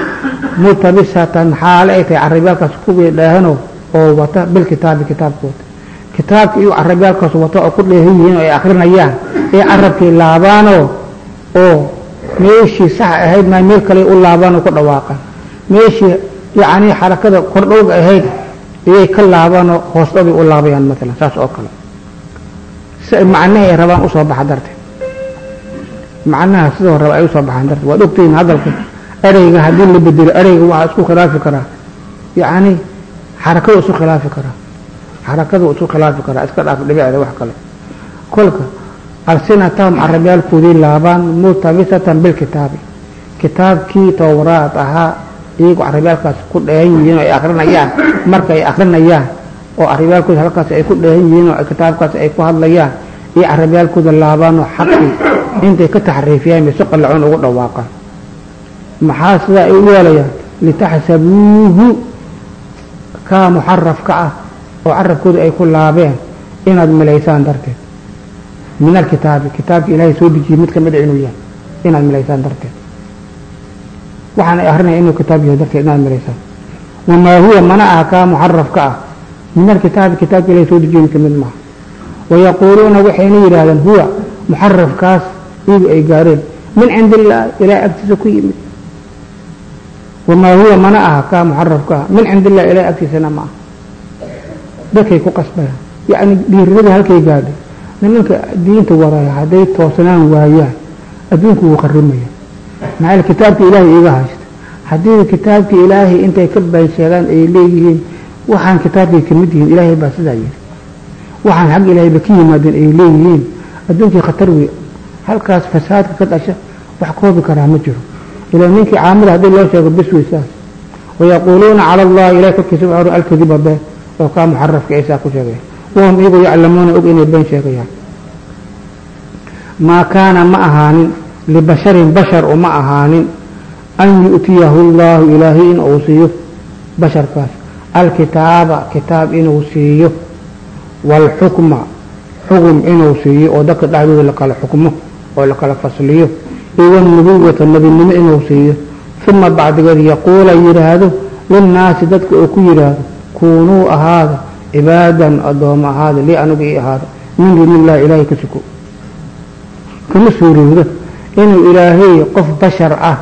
mutabisatan xaale ay tahay carabyaalkaas kuwii dheehano oo wata bilkitaabi kitaabkooda kitaabka iyo carabyaalkaas wata oo ku dheehan yihiin oo ay akrinayaan ee carabkii laabaanoo oo meeshii sax ahayd maa meel kale u laabaan oo ku dhawaaqan meeshii yacni xarakada kordhowga ahayd iyay ka laabanoo hoosdhaday u laabayaan maalan saas oo kale. Si rabaan u soo baxa darteed. Macnaha sidoo raba ay u soo baxaan darteed. Waad ogtihiin hadalka ereyga haddii la bedelo ereyga waxaa isku khilaafi karaa. Yacni xarakadu isu khilaafi karaa. Xarakadu isu khilaafi karaa iska dhaaf dhibicda wax kale. Kolka alsinatahum carabyaalkoodii laabaan mutabisatan bilkitaabi kitaabkii towraad ahaa iyagoo carabyaalkaas ku dheehan yihiin oo ay akrinayaan marka ay akrinayaan oo carabiyaalkooda halkaas ay ku dheehan yihiin oo kitaabkaas ay ku hadlayaan iyo carabiyaalkooda laabaan oo xaqii intay ka taxriifiyaan bay si qallacoon ugu dhawaaqaan. Maxaa sidaa ay u yeelayaan? Litaxsabuuhu kaa muxarafka ah oo carabkooda ay ku laabeen inaad milaysaan darteed. Min alkitaabi kitaabka ilaahay soo dejiyey mid kamida inuu yahay inaad milaysaan darteed waxaan ay akrinaya inuu kitaab yahay darteed inaad milaysaan wamaa huwa mana aha kaa muxarafka ah. Min alkitaabi kitaabka ilahay soo dejiyey mid ka mid maaha. Wayaquuluuna waxayna yidhaahdeen huwa muxarafkaas iyagu ay gaareen. Min cindi illaah ilahay agtiisa ku yimid. Wamaa huwa mana aha kaa muxarafka ah. Min cindi illah ilahay agtiisana ma dadkay ku qasbayaan. Yacni dhiiradii halkay gaadhay. Nimanka diinta wadaya hadday toosanaan waayaan adduunku wuu qarimaya maxaa kitaabka ilaahay iiga haysta. Haddii kitaabka ilaahay intay ka baan sheegaan ay leeyihiin waxaan kitaabkay ka mid yihiin ilaahay baa sidaa yidhi. Waxaan xagga ilaahayba ka yimaadeen ay leeyihiin. Adduunkii khatar wey halkaas fasaadka ka dhasha wax koobi karaa ma jiro. Ilaa ninkii caamila haddii loo sheego bis wey saas wayaquuluuna cala allahi ilahay korkiisa waxau alkadiba been oo kaa muxarafka ciisaa ku sheegaya wahum iyagoo yaclamuuna og inay been sheegayaan. Maa kaana ma ahaanin libasharin bashar uma ahaanin an yu'tiyahu allahu ilaahay in uu siiyo basharkaas alkitaaba kitaab inuu siiyo waalxukma xugum inuu siiyo oo dadka dhexdooda lakala xukmo oo lakala fasliyo iyo wanubuwata nebinimo inuu siiyo uma bacdigeed yaquula yidhaahdo linnaasi dadka uu ku yidhaahdo kuunuu ahaada cibaadan addooma ahaada lii aniga ii ahaada min duuni illahi ilaahay ka suko kama suurowda inuu ilaahay qof bashar ah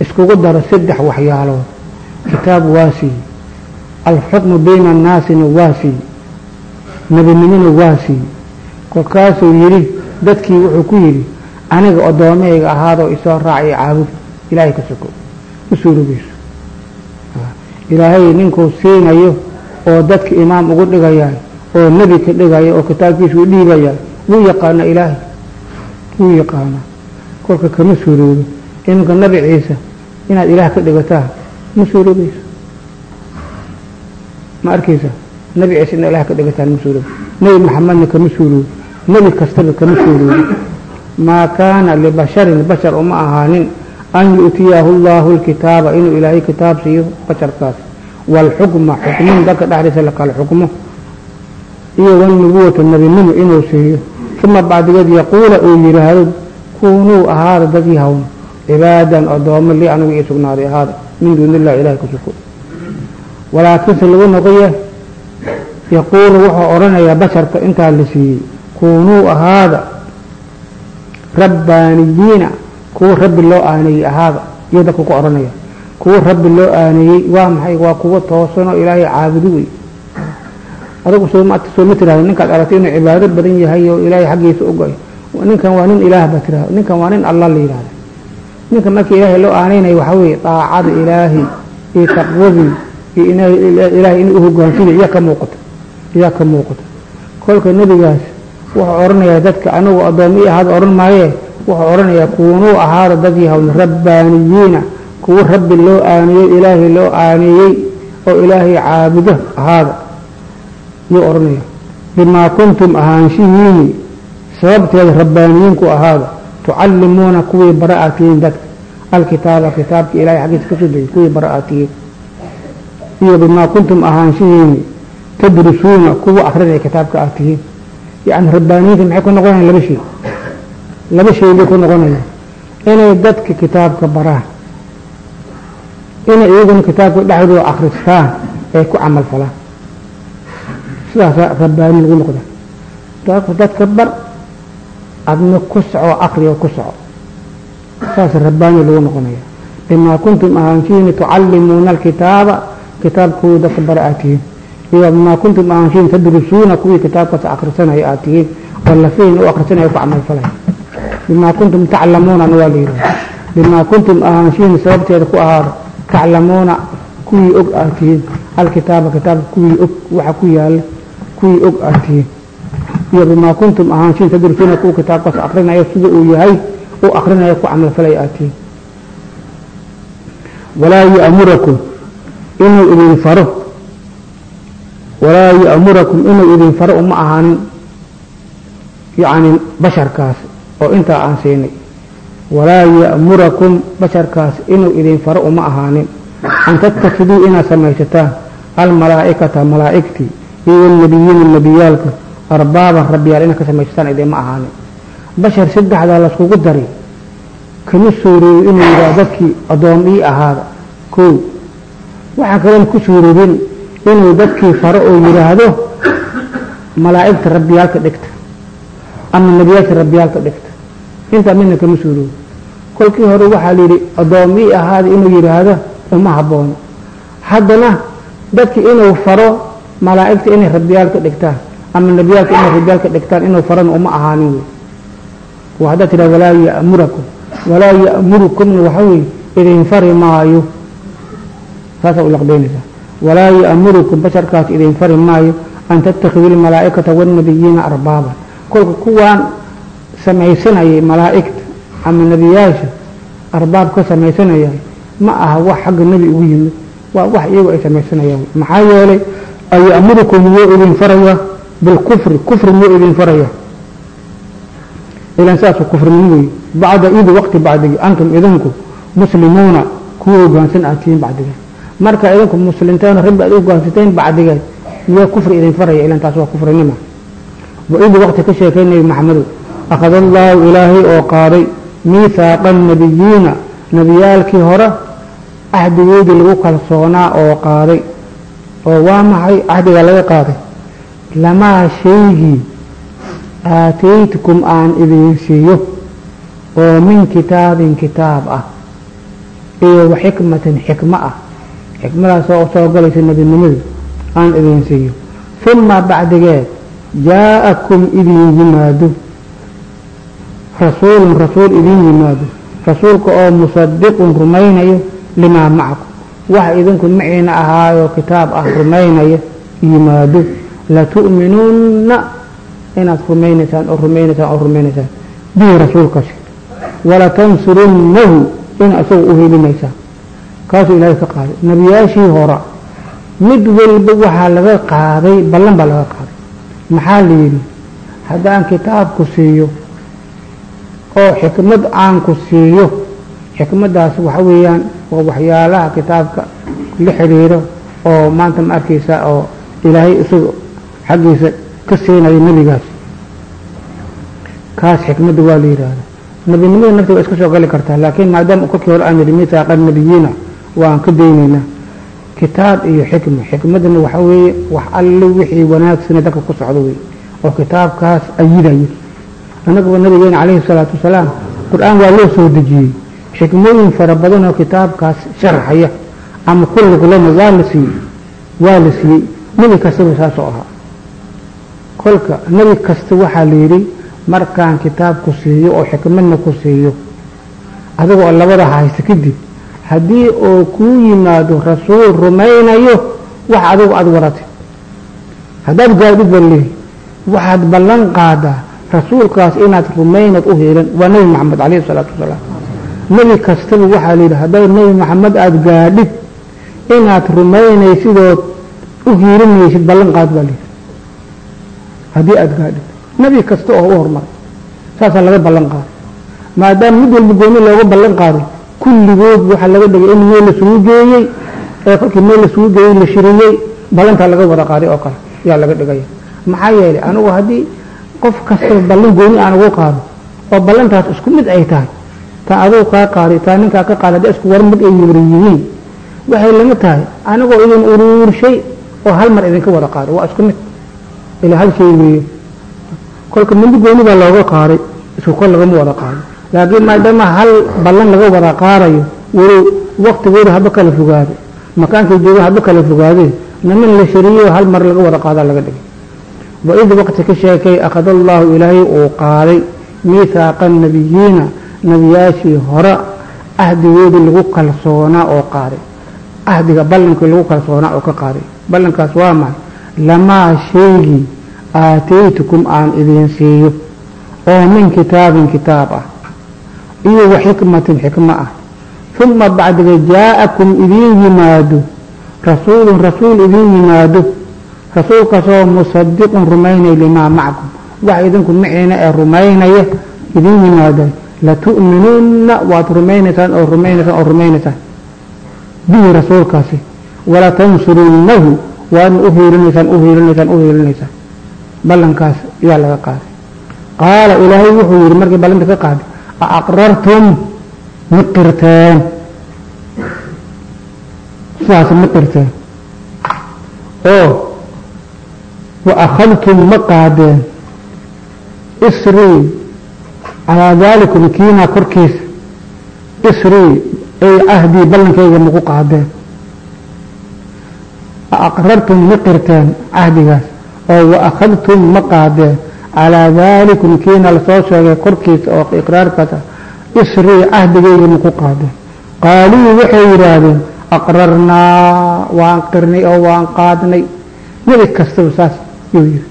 iskugu daro saddex waxyaalood. Kitaab waa siiye alxukmu bayna annaasina waa siiye nebinimona waa siiye kolkaasuu yidhi dadkii wuxuu ku yidhi aniga oddoomahayga ahaadoo isoo raac iyo caabud ilaahay ka suko ma suurobayso ilaahay ninkuu siinayo oo dadka imaam ugu dhigayaan oo nebi ka dhigaya oo kitaabkiisa u dhiibayaan wuu yaqaana ilaahay? Wuu yaqaanaa kolka kama suuroodo iminka nabi ciise inaad ilaah ka dhigataan ma suuroobayso? Ma arkaysa nabi ciise inaad ilaah ka dhigataan ma suuroobo nebi maxamedna kama suuroodo nebi kastaba kama suuroodo maa kaana libasharin bashar uma ahaanin an yu'tiyahu allahu alkitaaba inuu ilaahay kitaab siiyo basharkaas. Waalxukma xukmin dadka dhexdiisa lakala xukmo. Iyo wanubuwata nebinimo inuu siiyo. Uma bacdigeed yaquula uu yidhaahdo kuunuu ahaada dad yahawn cibaadan addoommo lii anigu ii sugnaaday ahaada min duuni illahi ilahay ku suko walaakiinse lagu noqoya yaquulu wuxuu odhanayaa basharka intaa la siiyey kuunuu ahaada rabbaaniyiina kuwa rabbi loo aaneeyey ahaada iyo dadku ku odhanaya kuwa rabbi loo aaneeyey waa maxay waa kuwa toosanoo ilaahay caabudu wey adigu sooma sooma tirahdo ninkaad aragtay inuu cibaado badan yahay oo ilaahay xaggiisa ogay ninkan waa nin ilaah baa tirahdo ninkan waa nin allah la yidhahda ninka markii ilaahay loo aaneynayo waxaa weeye daacada ilaahay iyo taqwadii iyo ilaahay inuu uhogaansiyo iyaa ka muuqata iyaa ka muuqata. Kolka nebigaas wuxuu odhanayaa dadka anigu addoomo i ahaada odhan maayee wuxuu odhanayaa kuunuu ahaada dad yahawn rabbaaniyiina kuwa rabbi loo aaneeyey ilaahay loo aaneeyey oo ilaahay caabudo ahaada. Yuu odhanaya bimaa kuntum ahaanshihiini sababteeda rabbaaniyiinku ahaada tucallimuuna kuwii bara aad tihiin dadka. Alkitaaba kitaabka ilahay xaggiisa ka soo degay kuwii bara aad iyo bimaa kuntum ahaanshihiini tadrisuuna kuwa akrinaya kitaabka aad tihiin. Yacni rabbaaniyiinta maxay ku noqonayaan laba shay? Laba shay bay ku noqonayaan. Inay dadka kitaabka baraan. Inay iyaguna kitaabka dhexdooda akristaan ay ku camal falaan. Sidaasaa rabbaani lagu noqda dadka bar adna ku soco akri oo ku soco. Saas rabbaani lagu noqonaya bimaa kuntum ahaanshihiina tucallimuuna alkitaaba kitaabkooda dadka bara aad tihiin. Iyo bimaa kuntum ahaanshihiin tadrusuuna kuwii kitaabkaas akrisanaya aad tihiin. Oo u akrisanaya ku camal falaya. Bimaa kuntum taclamuunana waa la yidhahda bimaa kuntum ahaanshihiin sababteeda ku ahaada taclamuuna kuwii og aad tihiin. Alkitaaba kitaabka kuwii og waxa ku yaalla kuwii og aad tihiin iyo bimaa kuntum ahaanshihiin tadrusuuna kuwa kitaabkaas akrinaya sida uu yahay u akrinaya ku camal falaya aad tihiin walaa yu'amurakum inuu idin faro. Walaa ya'murakum inuu idin faro uma ahaanin yacni basharkaas oo intaa aan siinay. Walaa ya'murakum basharkaas inuu idin faro uma ahaanin. An tattakiduu inaad samaysataan almalaa'ikata malaa'igtii iyo alnebiyiina nebiyaalka arbaaban rabbiyaal inaad ka samaysataan idinma ahaanin bashar saddexdaa layskugu dari. Kama suurooyo inuu yidhaha dadkii addoom ii ahaada? Kow waxaa kaloon ku suuroobin inuu dadkii faro oo yidhaahdo malaa'igta rabbiyaalka dhigta. Ama nebiyaasha rabbiyaalka dhigta. Intaa midna kama suurooyo kolkii hore waxaa la yidhi addoom ahaada inuu yidhaahdo uma haboono haddana dadki inuu faro malaa'igta inay rabbiyaalka dhigtaan ama nebiyaalka inay rabbiyaalka dhigtaan inuu farana uma ahaanin. Waa haddaad walaa ya'murakum walaa ya'murukumna waxa weeye idin fari maayo. Saasaa u laqbeynaysaa. Walaa ya'murukum basharkaas idin fari maayo an tattakhiduu almalaa'ikata waannabiyiina arbaaban. Kolka kuwaan samaysanayay malaa'igta ama nebiyaasha arbaab ka samaysanaya ma aha wax xagga nebi ugu yimid. Waa wax iyagu ay samaysanayaan. Maxaa yeelay aya'murukum wuu idin faraya bilkufri kufri wuu idin faraya ilan saasuu kufrinimo wey bacda idi waqti bacdigi antum idinku muslimuuna kuwa hogaansan aad tihiin bacdigeed marka idinku muslimteen rabbi aad hogaansateen bacdigeed miyaa kufri idin faraya ilan taas waa kufrinima wa idi waqti ka sheekay nebi maxamedow akhada allaahu ilaahay oo qaaday miihaaqa annabiyiina nebiyaalkii hore cahdigoodii lagu kalsoonaa oo qaaday oo waa maxay cahdigaa laga qaaday lamaa shaygii aataytukum aan idin siiyo oo min kitaabin kitaab ah iyo wa xikmatin xikmo ah xikmadaas oo soo galaysa nebinimadu aan idin siiyo uma bacdigeed jaa-akum idin yimaado rasuulun rasuul idin yimaado rasuulka oo musadiqun rumaynayo limaa macakum wax idinku maciina ahaayoo kitaab ah rumaynaya yimaado latu'minuunna inaad rumaynaysaan oo rumaynaysaan oo rumaynaysaan bihi rasuulkaasi walatansurunnahu in isaga u helinaysaan kaasuu ilaahay ka qaaday nebiyaashii hora mid walba waxaa laga qaaday ballan baa laga qaaday maxaa la yidhi haddaan kitaabku siiyo oo xikmad aan ku siiyo xikmaddaas waxa weeyaan waa waxyaalaha kitaabka la xidhiiro oo maanta ma arkaysa oo ilaahay isaga xaggiisa ka siinayo nebigaas. Kaas xikmadda waa la yidhaahda nebinimada nafta waa iska soo gali kartaa laakiin maadaama kolkii hore aan yidhi mithaaqa nabiyiina waan ka daynaynaa kitaab iyo xikma. Xikmadana waxa weeye wax alle wixii wanaagsana dadka ku socdo wey oo kitaabkaas ayidayo annaguba nabigeena calayhi salaatu wasalaam qur'aan waa loo soo dejiyey. Xikmooyin fara badan oo kitaabkaas sharxaya ama ku luglana waa la siiyey. Waa la siiyey. Nebi kastaba saasoo ahaa kolka nebi kasta waxaa la yidhi markaan kitaabku siiyo oo xikmadna ku siiyo adigoo labada haysta kadib haddii oo kuu yimaado rasuul rumaynayo wax adigu aada waratay haddaad gaadhid baa leehi waxaad ballan qaadaa rasuulkaas inaad rumaynad u heelan waa nebi maxamed calayhi isalaatu wasalaam nebi kastaba waxaa la yidhi haddaad nebi maxamed aada gaadhid inaad rumaynaysidood u hiilinaysid ballan qaad baa leehi haddii aada gaadhid nebi kasta oo u hormaray. Saasaa laga ballan qaaday. Maadaama mid walba gooni looga ballan qaaday kulligood waxaa laga dhigay in meel lasugu geeyey ee kolkii meel lasugu geeyey la shiriyey ballantaa laga wada qaaday oo kale yaa laga dhigaya maxaa yeelay anigu haddii qof kastaba ballan gooni aan ugu qaado oo ballantaas isku mid ay tahay taa adigu kaa qaaday taa ninkaa ka qaaday haddii isku warmad ay yihiin waxay lama tahay anigoo idin uruurshay oo hal mar idinka wada qaaday waa isku mid ilaa hal shay weeye kolka mindi gooni baa looga qaaday isku lagama wada qaado laakiin maadaama hal ballan laga wada qaadayo walow waktigooda haba kala fogaado makaankay jooga haba kala fogaadeen namin la shariyo hal mar laga wada qaadaa laga dhigay. Waid waqti ka sheekay akhada allaahu ilaahay uu qaaday miithaaqa nabiyiina nebiyaashii hore ahdigoodii lagu kalsoonaa oo qaaday. Ahdiga ballankii lagu kalsoonaa oo ka qaaday. Ballankaas waa maxay lamaa shaygii aataytukum aan idin siiyo oo min kitaabin kitaab ah. Iyo wa xikmatin xikmo ah. Uma bacdiga jaa-akum idiin yimaado rasuulun rasuul idiin yimaado rasuulkaasoo musadiqun rumaynay limaa macakum wax idinku maciina ee rumaynaya idin yimaada latu'minunna waad rumaynaysaan oo rumaynaysaan oo rumaynaysaan bihi rasuulkaasi walatansurunnahu waadna u hiilinaysaan u hiilinaysaan u hiilinaysaan ballankaas yaa laga qaaday. Qaala ilaahay wuxuu yidhi markii ballanta ka qaaday a aqrartum ma qirteen sidaas ma qirteen oo wa akhadtum ma qaadeen isrii calaa daalikum kiinaa korkiisa isrii ay cahdii ballankayga maku qaadeen aqrartum ma qirteen cahdigaas oo wa akhadtum ma qaadeen calaa daalikum kiina la soo sheegay korkiisa oo iqraarkaas ah isrii cahdigayga maku qaadeen qaaluu waxay yidhaahdeen aqrarnaa waan qirnay oo waan qaadnay nebi kastaba saas yuu yidhi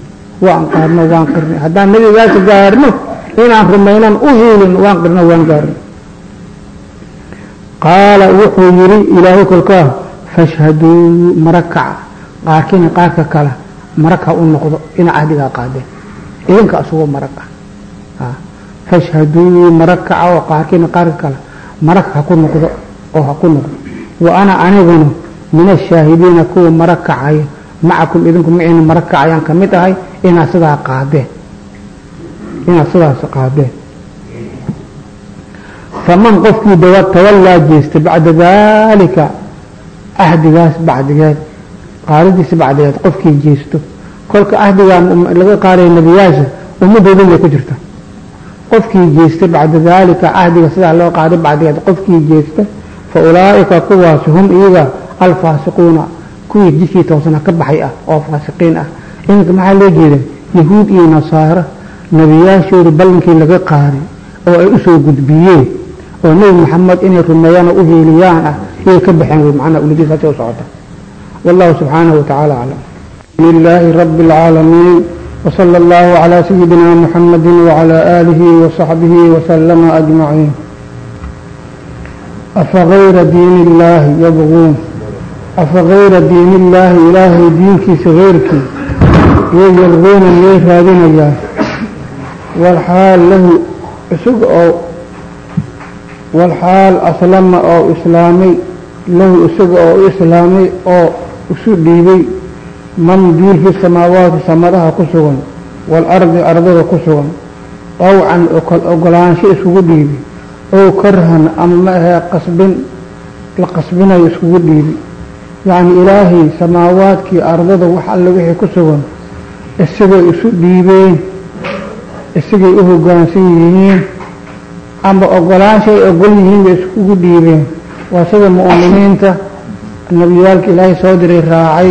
waan qaadno waan qirnay haddaan nebigaas gaarno inaan rumaynan u hiilin waan qirno waan gaarno qaala wuxuu yidhi ilaahay kolkaa fashhaduu marakaca qaarkiina qaarka kale maraka u noqdo ina cahdigaa qaadeen idinka isugu marag fashhaduu marakaca oo qaarkiina qaarka kale marag ha ku noqdo oo ha ku noqdo. Wa ana aniguna min ashaahidiina kuwa marag macakum idinku maciina marag ka mid ahay inaad sidaa qaadeen inaad sidaas qaadeen faman qofkii dawa tawallaa jeestay bacda daalika ahdigaas bacdigeed qaadadiisa bacdigeed qofkii jeesto kolka ahdigaa laga qaadaya nebiyaasha ummadoodan bay ku jirta qofkii jeestay bacda daalika ahdiga sidaa loo qaaday bacdigeed qofkii jeesta fa ulaa'ika kuwaasi hum iyaga alfaasiquuna kuwii jidkii toosana ka baxay ah oo faasiqiin ah. Iminka maxaa loo jeeda yahuud iyo nasaaro nebiyaashooda ballankii laga qaaday oo ay u soo gudbiyeen oo nebi maxamed inay rumeeyaan oo u hiiliyaan ah iyay ka baxeen wey macnaa ulidiis halkay u socota wallahu subxaanahu watacaala aclam lilaahi rabbi اlcaalamiin wsala allahu calaa sayidina muxamadi wacalaa aalihi wasaxbihi wasalama ajmaciin afa hayra illaahi yabguun afa hayra illaahi ilaahay diinkiisa heyrkii yay yabguuna yay raadinayaan. Walxaal lahu isag oo walxaal aslama oo islaamay lahu isaga oo u islaamay oo isu dhiibay man duul fi samaawaati samadaha ku sugan waalardi ardada ku sugan dawcan ogolaansho iskugu dhiibi ow karhan ama ma ahee qasbin la qasbinayo iskugu dhiibay yacni ilaahay samaawaadkii ardada wax alle wixii ku sugan isagay isu dhiibeen isagay u hogaansan yihiin amba ogolaanshay ogol yihiin bay iskugu dhiibeen. Waa sida mu'miniinta nebiyaalka ilaahay soo diray raacay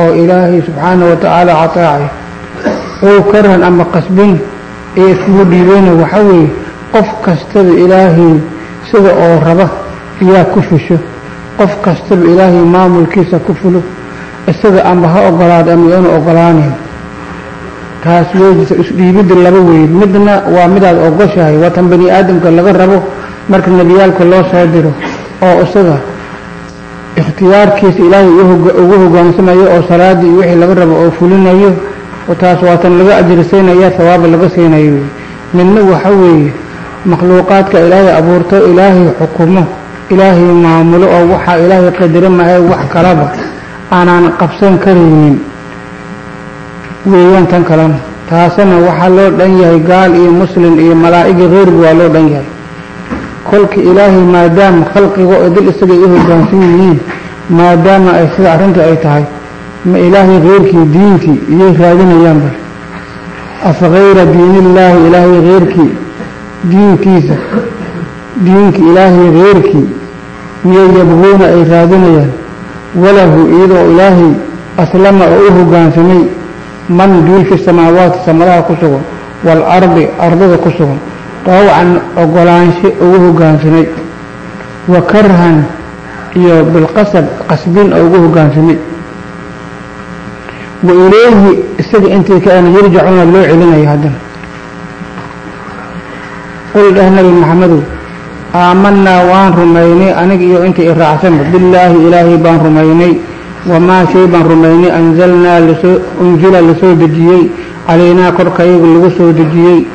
oo ilaahay subxaana wa tacaala cataacay. Ow karhan ama qasbin ay iskugu dhiibeenna waxa weeye qof kastaba ilaahay sida oo raba iyaa ku fusho. Qof kastaba ilaahay maamulkiisa ku fulo. Isaga amba ha ogolaado ama yaanu ogolaanayn taas weejisa isdhiibidda laba weyd midna waa midaad ogoshahay waa tan bani aadamka laga rabo marka nebiyaalka loo soo diro oo isaga ikhtiyaarkiisa ilaahay ugu hogaansamayo oo salaadii iyo wixii laga rabo oo fulinayo taas waa tan laga ajirsiinaya hawaaba laga siinayo. Midna waxa weeye makhluuqaadka ilaahay abuurto ilaahay xukumo ilaahay maamulo oo waxaa ilaahay qadaro mahay wax kalaba aanaan qabsan karaynin weeyaan tan kalena taasina waxaa loo dhan yahay gaal iyo muslim iyo malaa'igi keyrgu waa loo dhan yahay. Kolka ilaahay maadaama khalqiga oo dil isagay u hoggaansan yihiin maadaama ay sida arrinta ay tahay ma ilaahay keyrkii diinkii iyay raadinayaanba afa kayra diinillaahi ilaahay keyrkii diinkiisa diinka ilaahay keyrkii miyay yabquuna ay raadinayaan? Walahu iyadoo ilaahay aslama oo u hoggaansamay man duul fi samaawaati samadaha ku sugan waalardi ardada ku sugan tawcan ogolaansho ugu hoggaansamay wa karhan iyo bilqasab qasbin oo ugu hoggaansamay wa ilayhi isaga intii kaana yarjacuuna loo celinaya haddana. Qul dheh nabi maxamedow aamanaa waan rumaynay aniga iyo intii i raacsanba billaahi ilaahay baan rumaynay wamaa shay baan rumaynay anzalnaa la soo unzila la soo dejiyey calaynaa korkayaga lagu soo dejiyey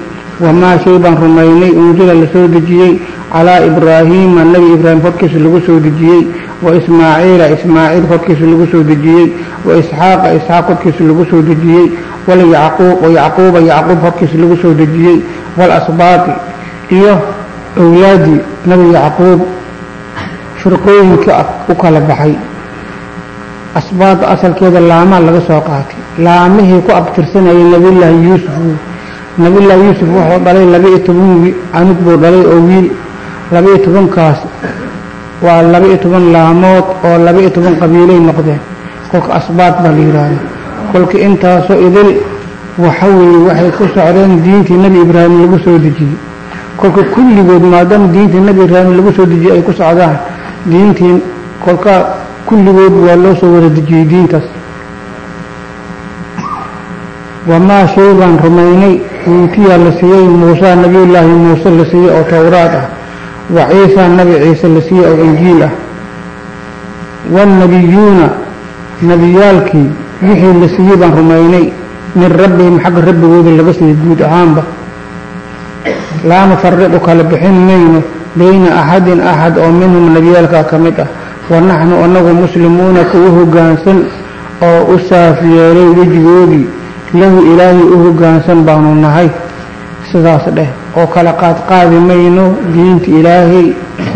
wamaa shay baan rumaynay unzila la soo dejiyey calaa ibraahiima nebi ibraahim korkiisa lagu soo dejiyey wa ismaaciila ismaaciil korkiisa lagu soo dejiyey wa isxaaqa isxaaq korkiisa lagu soo dejiyey walyacquub wa yacquuba yacquub korkiisa lagu soo dejiyey waalasbaati iyo awlaadii nebi yacquub firqooyinka u kala baxay asbaada asalkeeda laamaa laga soo qaatay. Laamihii ku abtirsanayay nabiyullaahi yuusuf. Nabiyullaahi yuusuf wuxuu dhalay laba-iyo toban canug buu dhalay oo wiil. Laba-iyo tobankaas waa laba-iyo toban laamood oo laba-iyo toban qabiilay noqdeen. Kolka asbaad baa la yidhaahda kolka intaasoo idil waxa weeye waxay ku socdeen diintii nebi ibraahim lagu soo dejiyey. Kolka kulligood maadaama diintii nebi ibraahim lagu soo dejiyey ay ku socdaan diintii kolka kulligood waa loo soo wada dejiyey diintaas wamaa shay baan rumaynay uutiyaa la siiyey muusaa nebiyullaahi muuse la siiyey oo towraad ah. Wa ciisaa nebi ciise la siiyey oo injiil ah. Waalnabiyuuna nebiyaalkii wixii la siiyey baan rumaynay. Min rabbihim xagga rabbigooda laga siiyey guud ahaanba. Laa nufariqu kala bixin mayno bayna axadin axad oo minhum nebiyaalkaa ka mid ah wa naxnu anagu muslimuuna kuwa hoggaansan oo u saaf yeelay wejigoodii lahu ilaahay u hoggaansan baanu nahay sidaas dheh oo kala qaadqaadi mayno diinta ilaahay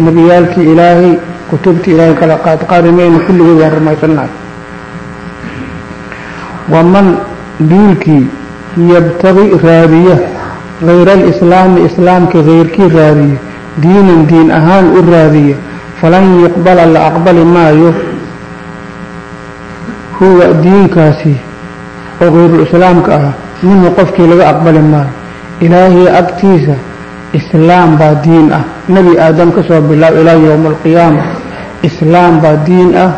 nebiyaalkii ilaahay kutubta ilaahay kala qaadqaadi mayno kulligood waan rumaysannahay waman duulkii yabtagi raadiya hayra alislaami islaamka hayrkii raadiya diinan diin ahaan u raadiya falan yuqbala la aqbali maayo huwa diinkaasi oo hayrulislaamka ah minhu qofkii laga aqbali maayo. Ilaahay agtiisa islaam baa diin ah. Nebi aadam ka soo bilaab ilaa yowma alqiyaama islaam baa diin ah.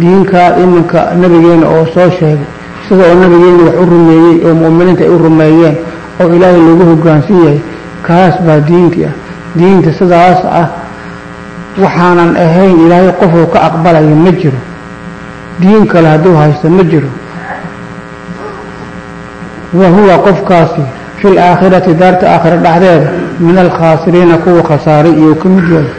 Diinkaa iminka nebigeena oo soo sheegay sida oo nabigeena wax u rumeeyey oo mu'miniinta ay u rumeeyeen oo ilaahay lagu yahay kaas baa diintii ah. Diinta sidaas ah waxaanan ahayn ilaahay qofuu ka aqbalaya ma jiro. Diin kale hadduu haysto ma jiro. Wa huwa qofkaasi fi laakhirati daarta aakhira dhexdeeda min alkhaasiriina kuwa khasaaray iyo ka mid yahay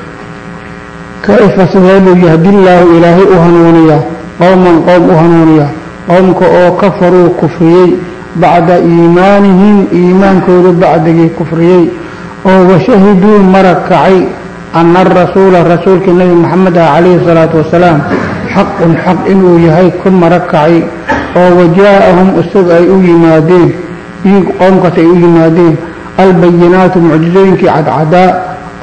kayfa sideebuu yahdillaahu ilaahay u hanuuniyaa qowman qowm u hanuuniyaa qowmka oo kafaruu kufriyey bacda iimaanihim iimaankooda bacdigii kufriyey. Oo washahiduu marag kacay ana arasuula rasuulka nebi maxamed ah calayhi salaatu wasalaam xaqun xaq inuu yahay ku marag kacay oo wajaa'ahum isaga ay u yimaadeen ii qowmkaas ay u yimaadeen albayinaatu mucjizooyinkii cadcadaa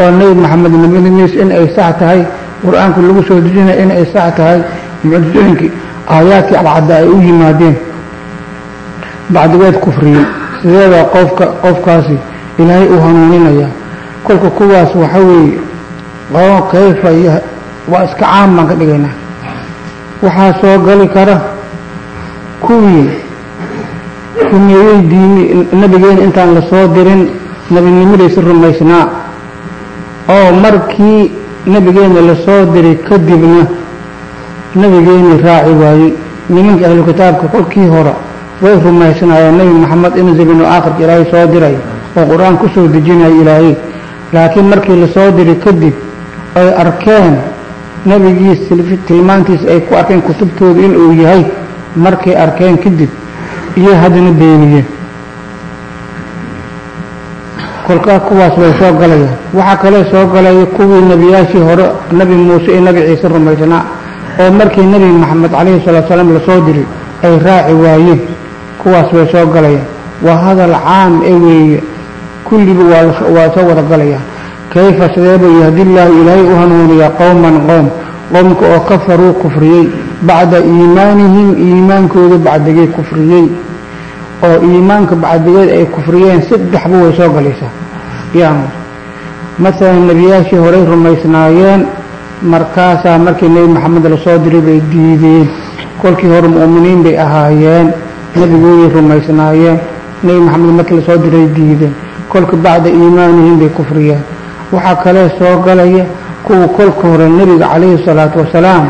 oo nebi maxamed nabiyadiis in ay sax tahay qur'aanka lagu soo dejinaya in ay sax tahay mucjizooyinkii aayaadkii cadcaddaa ay u yimaadeen bacdigeed kufriyey sideedaa qofka qofkaasi ilaahay u hanuuninaya kolka kuwaas waxa weeye qoo kayfa waa iska caam baan ka dhigaynaa. Waxaa soo gali kara kuwii rumeeyey diini nabigeena intaan la soo dirin nebinimadiisi rumaysnaa. Oo markii nabigeena la soo diray kadibna nabigeeni raaci waayey. Nimankii ahlu kitaabka kolkii hore way rumaysnaayeen. Nebi maxamed in zabinu aakhirka ilaahay soo diray oo qur'aan ku soo dejinaya ilaahay. Laakiin markii la soo diray kadib ay arkeen nebigiis tilmaantiisa ay ku arkeen kutubtooda inuu yahay markay arkeen kadib iyo haddana beeniyeen. Kolkaa kuwaas way soo galayaan. Waxaa kale soo galaya kuwii nebiyaashii hore nebi muuse iyo nebi ciise rumaysnaa oo markii nebi maxamed calayhi salaatu salaam la soo diray ay raaci waayeen. Kuwaas way soo galayaan. Waa hadal caam e weeye. Kulliba waa soo wada galayaan kayfa sideeba yahdillaahu ilaahay u hanuuniyaa qowman qowm qowmka oo kafaruu kufriyey bacda iimaanihim iimaankooda bacdigay kufriyey. Oo iimaanka bacdigeed ay kufriyeen saddexba way soo galaysaa yani masalan nebiyaashii horey rumaysnaayeen markaasaa markii nebi maxamed la soo diray bay diideen. Kolkii hore mu'miniin bay ahaayeen nebigooday rumaysnaayeen nebi maxamed markii la soo diray diideen. Kolka bacda iimaanihim bay kufriyeen waxaa kale soo galaya kuwa kolka hore nebiga calayhi salaatu wasalaam.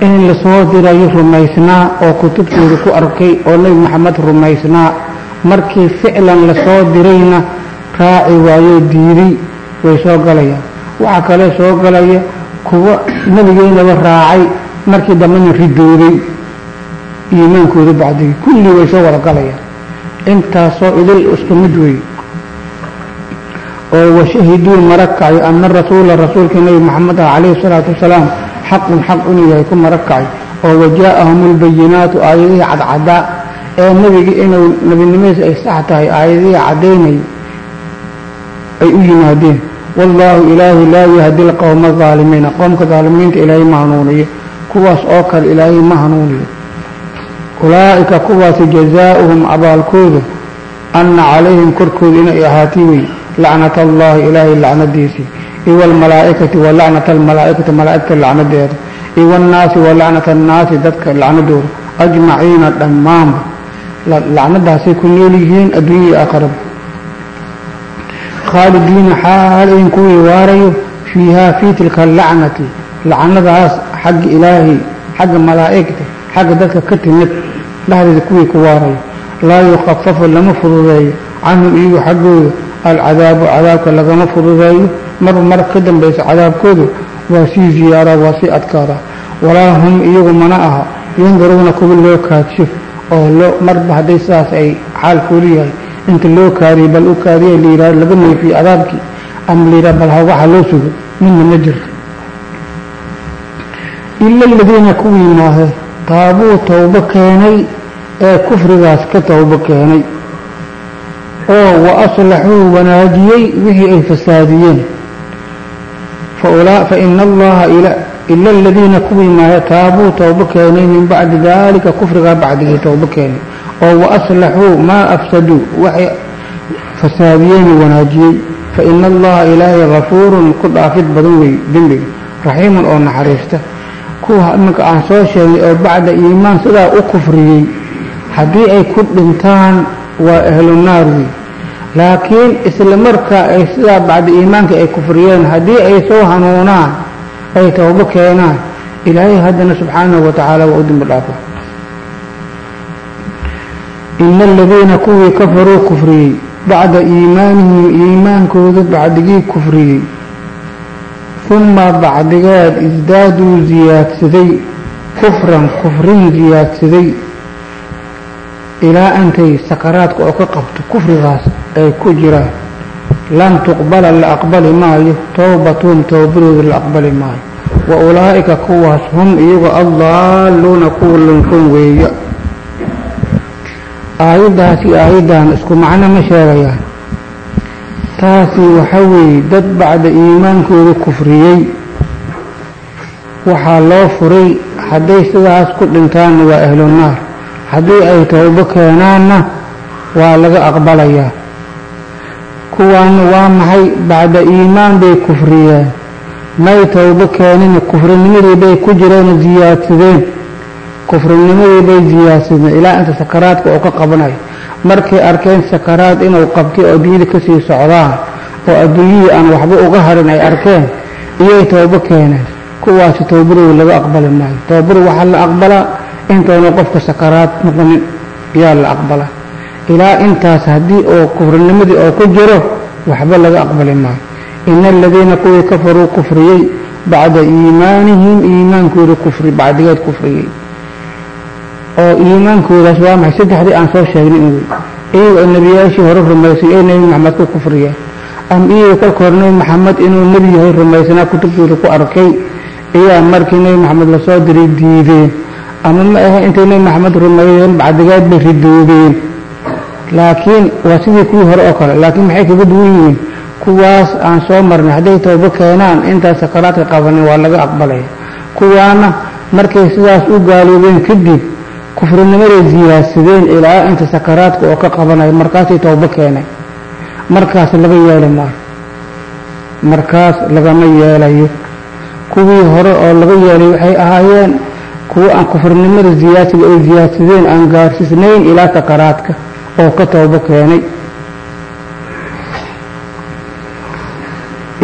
In la soo dirayo rumaysnaa oo kutubtooda ku arkay oo nebi maxamed rumaysnaa markii ficlan la soo dirayna raaci waayoo diiday way soo galayaan waxaa kale soo galaya kuwa nebigeennaba raacay markii dambena ridooday iimaankooda bacdigii kullii way soo wada galayaan. Intaasoo idil isku mid wey oo washahiduu marakacay ana rasuula rasuulka nebi maxamed ah calayhi salaatu wasalaam xaqun xaq inuu yahay ku marakacay oo wajaa'ahum albayinaatu aayadihii cadcadaa ee nebigi inuu nebinimadiisa ay sax tahay aayadihii caddaynay ay u yimaadeen. Wallaahu ilaahi laa yahdi lqowma aalimiina qowmka daalimiinta ilaahay ma hanuuniyo kuwaas oo kale ilaahay ma hanuuniyo. Ulaa'ika kuwaasi jazaauhum abaalkooda anna calayhim korkooda inay ahaatay wey lacnat allahi ilaahay lacnadiisii iwa almalaa'ikati wa lacnata almalaa'ikati malaa'igta lacnadeeda iwa annaasi wa lacnata annaasi dadka lacnadooda ajmaciina dhammaanba lacnadaasay ku nool yihiin adduunya iyo aakhiraba khaalidiina xaal ayn kuwii waarayo fiihaa fii tilka alacnati lacnadaas xagga ilaahay xagga malaa'igta xagga dadka ka timid dhexdeeda kuwii ku waarayo. Laa yukhafafu lama fududeeyo. Canhum iyagu xaggooda alcadaabu cadaabka lagama fududeeyo marba mar ka dambaysa cadaabkoodu waa sii ziyaara waa sii adkaada walaa hum iyagu mana aha. Yandaruuna kuwa loo kaadsho oo marba hadday sidaas ay xaalkoodu yahay. Inta loo kaadiyay bal u kaadiya layidhaha laga neefiye cadaabkii ama layidhaha bal waxa loo sugo. Midna ma jirto. Ila aladiina kuwii maahe taabuu towbo keenay ee kufrigaas ka towbo keenay oo wa aslaxuu wanaajiyey wixii ay fasaadiyeen. Fa ina allaha ila aladiina kuwii maahe taabuu towbo keenay min bacdi daalika kufrigaa bacdigii towbo keenay. Oo wa aslaxuu maa afsaduu waxay fasaadiyeen wanaajiyey fa ina allaha ilaahay gafuurun ku dhaafid badan wey dembiga. Raxiimun oo naxariista. Kuwa iminka aan soo sheegnay oo bacda iimaan sidaa u kufriyey haddii ay ku dhintaan waa ahlu wey laakiin isla markaa ay sidaa bacda iimaanka ay kufriyeen haddii ay soo hanuunaan ay toobo keenaan ilaahay haddana subxaanahu wa tacaala waa u dembi dhaafa ina aladiina kuwii kafaruu kufriyey bacda iimaanihim iimaankooda bacdigii kufriyey. Uma bacdigeed isdaaduu ziyaadsaday kufran kufrin ziyaadsaday ilaa intay sakaraadka oo ka qabto kufrigaas ay ku jiraan. Lan tuqbala la aqbali maayo towbatuhum towbadooda la aqbali maayo. Wa ulaa'ika kuwaas hum iyagu addaaluuna kuwa lunsan weeya aayaddaasi aayaddan isku macno ma sheegayaan. Taasi waxa weeye dad bacda iimaankooda kufriyey. Waxaa loo furay hadday sidaas ku dhintaanna waa ahlunaar haddii ay towbo keenaanna waa laga aqbalayaa kuwaana waa maxay? Bacda iimaan bay kufriyeen. May towbo keenina kufrinimadii bay ku jireen ziyaadsadeen. Kufrinimadii bay ziyaadsadeen. Ilaa inta sakaraadka oo ka qabanayo. Markay arkeen sakaraad inuu qabtay oo adduunyada ka sii socdaan oo adduunyadii aan waxba uga harin ay arkeen iyay towbo keeneen. Kuwaasi towbadooda laga aqbali maayo. Towbada waxaa la aqbalaa intoona qofka sakaraad noqonin yaa la aqbalaa ilaa intaas haddii oo kufrinimadii oo ku jiro waxba laga aqbali maayo ina aladiina kuwii kafaruu kufriyey bacda iimaanihim iimaankooda kufri bacdigeed kufriyey oo iimaankoodaas waa maxay saddexdii aan soo sheegnay in wey iyago nebiyaashii hore rumaysay ee nebi maxamed ku kufriyeen ama iyago kolka hore nebi maxamed inuu nebi yahay rumaysanaa kutubtooda ku arkay iyaa markii nebi maxamed la soo diray diideen ama ma ahe intay nebi maxamed rumeeyeen bacdigeed bay ridoobeen laakiin waa sidii kuwii hore oo kale laakiin maxay kaga duwan yihiin? Kuwaas aan soo marnay hadday toobo keenaan intaas sakaraadka qabanin waa laga aqbalaya kuwaana markay sidaas u gaaloobeen kadib kufrinimaday ziyaadsadeen ilaa inta sakaraadka oo ka qabanayo markaasay toobo keenay. Markaas laga yeeli maayo markaas lagama yeelayo. Kuwii hore oo laga yeelay waxay ahaayeen kuwo aan kufrinimada ziyaadsiga ay ziyaadsadeen aan gaarsiisnayn ilaa sakaraadka oo ka toobo keenay.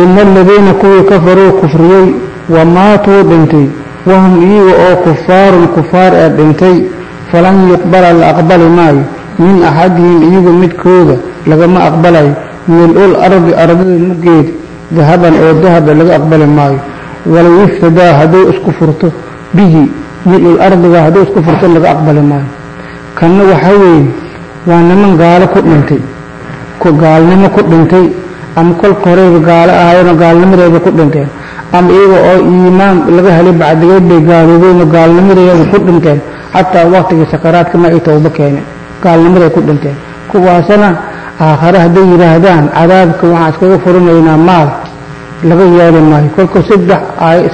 Ina aladiina kuwii kafaruu kufriyey wa maatuu dhintay wahum iyaga oo kufaarun kufaar ee dhintay falan yuqbala la aqbali maayo. Min axadihim iyagu midkooda lagama aqbalayo mil-ul ardi ardada muggeeda dahaban oo dahaba laga aqbali maayo. Walow iftadaa hadduu isku furto bihi mil-ul ardiga hadduu isku furto laga aqbali maayo. Kanna waxaa weeye waa niman gaalo ku dhintay gaalnimo ku dhintay ama kolka horeyba gaalo ahaayeenoo gaalnimadeeba ku dhinteen ama iyaga oo iimaan laga helay bacdigeed bay gaaloobeenoo gaalnimadeeda ku dhinteen xataa waktigii sakaraadka ma ay towbo keeneen gaalnimaday ku dhinteen. Kuwaasna aakhare hadday yidhaahdaan cadaabka waxaan iskaga furinaynaa maal laga yeeli maayo. Kolka saddex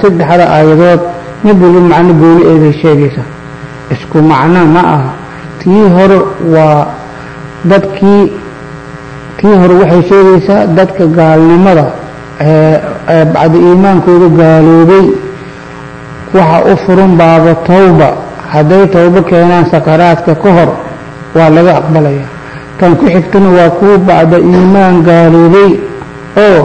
saddexda aayadood mid waliba macno gooni eeday sheegaysaa isku macno ma aha. Tii hore waa dadkii tii hore waxay sheegaysaa dadka gaalnimada ee bacdi iimaankooda gaaloobay. Waxa u furan baaba tawba. Hadday tawbo keenaan sakaraadka ka hor waa laga aqbalaya. Tan ku xigtana waa kuwa bacda iimaan gaaloobay oo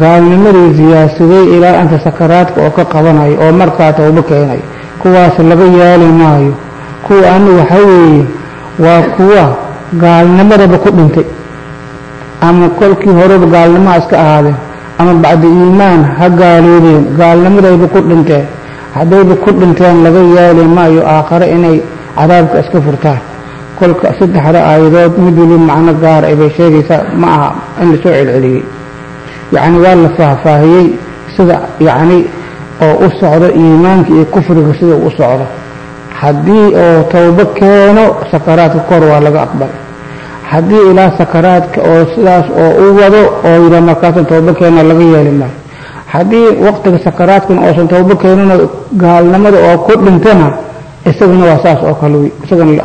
gaalnimadii siyaadsaday ilaa inta sakaraadka oo ka qabanayo oo markaa tawbo keenay. Kuwaas laga yeeli maayo. Kuwa ana waxaa weeye waa kuwa gaalnimadaba ku dhintay. Ama kolkii horeba gaalnimaha iska ahaadeen. Ama bacda iimaan ha gaaloobeen gaalnimadayba ku dhinteen. Haddayba ku dhinteen laga yeeli maayo aakhare inay cadaabka iska furtaan. Kolka saddexda aayadood mid waliba macno gaar ay bay sheegaysaa ma aha in la soo celceliyey. Yacni waa la faahfaahiyey sida yacni oo u socdo iimaanka iyo kufriga sida u socdo haddii oo tawbo keeno sakaraadka kor waa laga aqbal. Haddii ilaa sakaraadka oo sidaas oo u wado oo yidhaa markaasan tawbo keena laga yeeli maayo. Haddii waqtiga sakaraadkana oosan tawbo keenina gaalnimada oo ku dhintana isagana waa saas oo kale isagana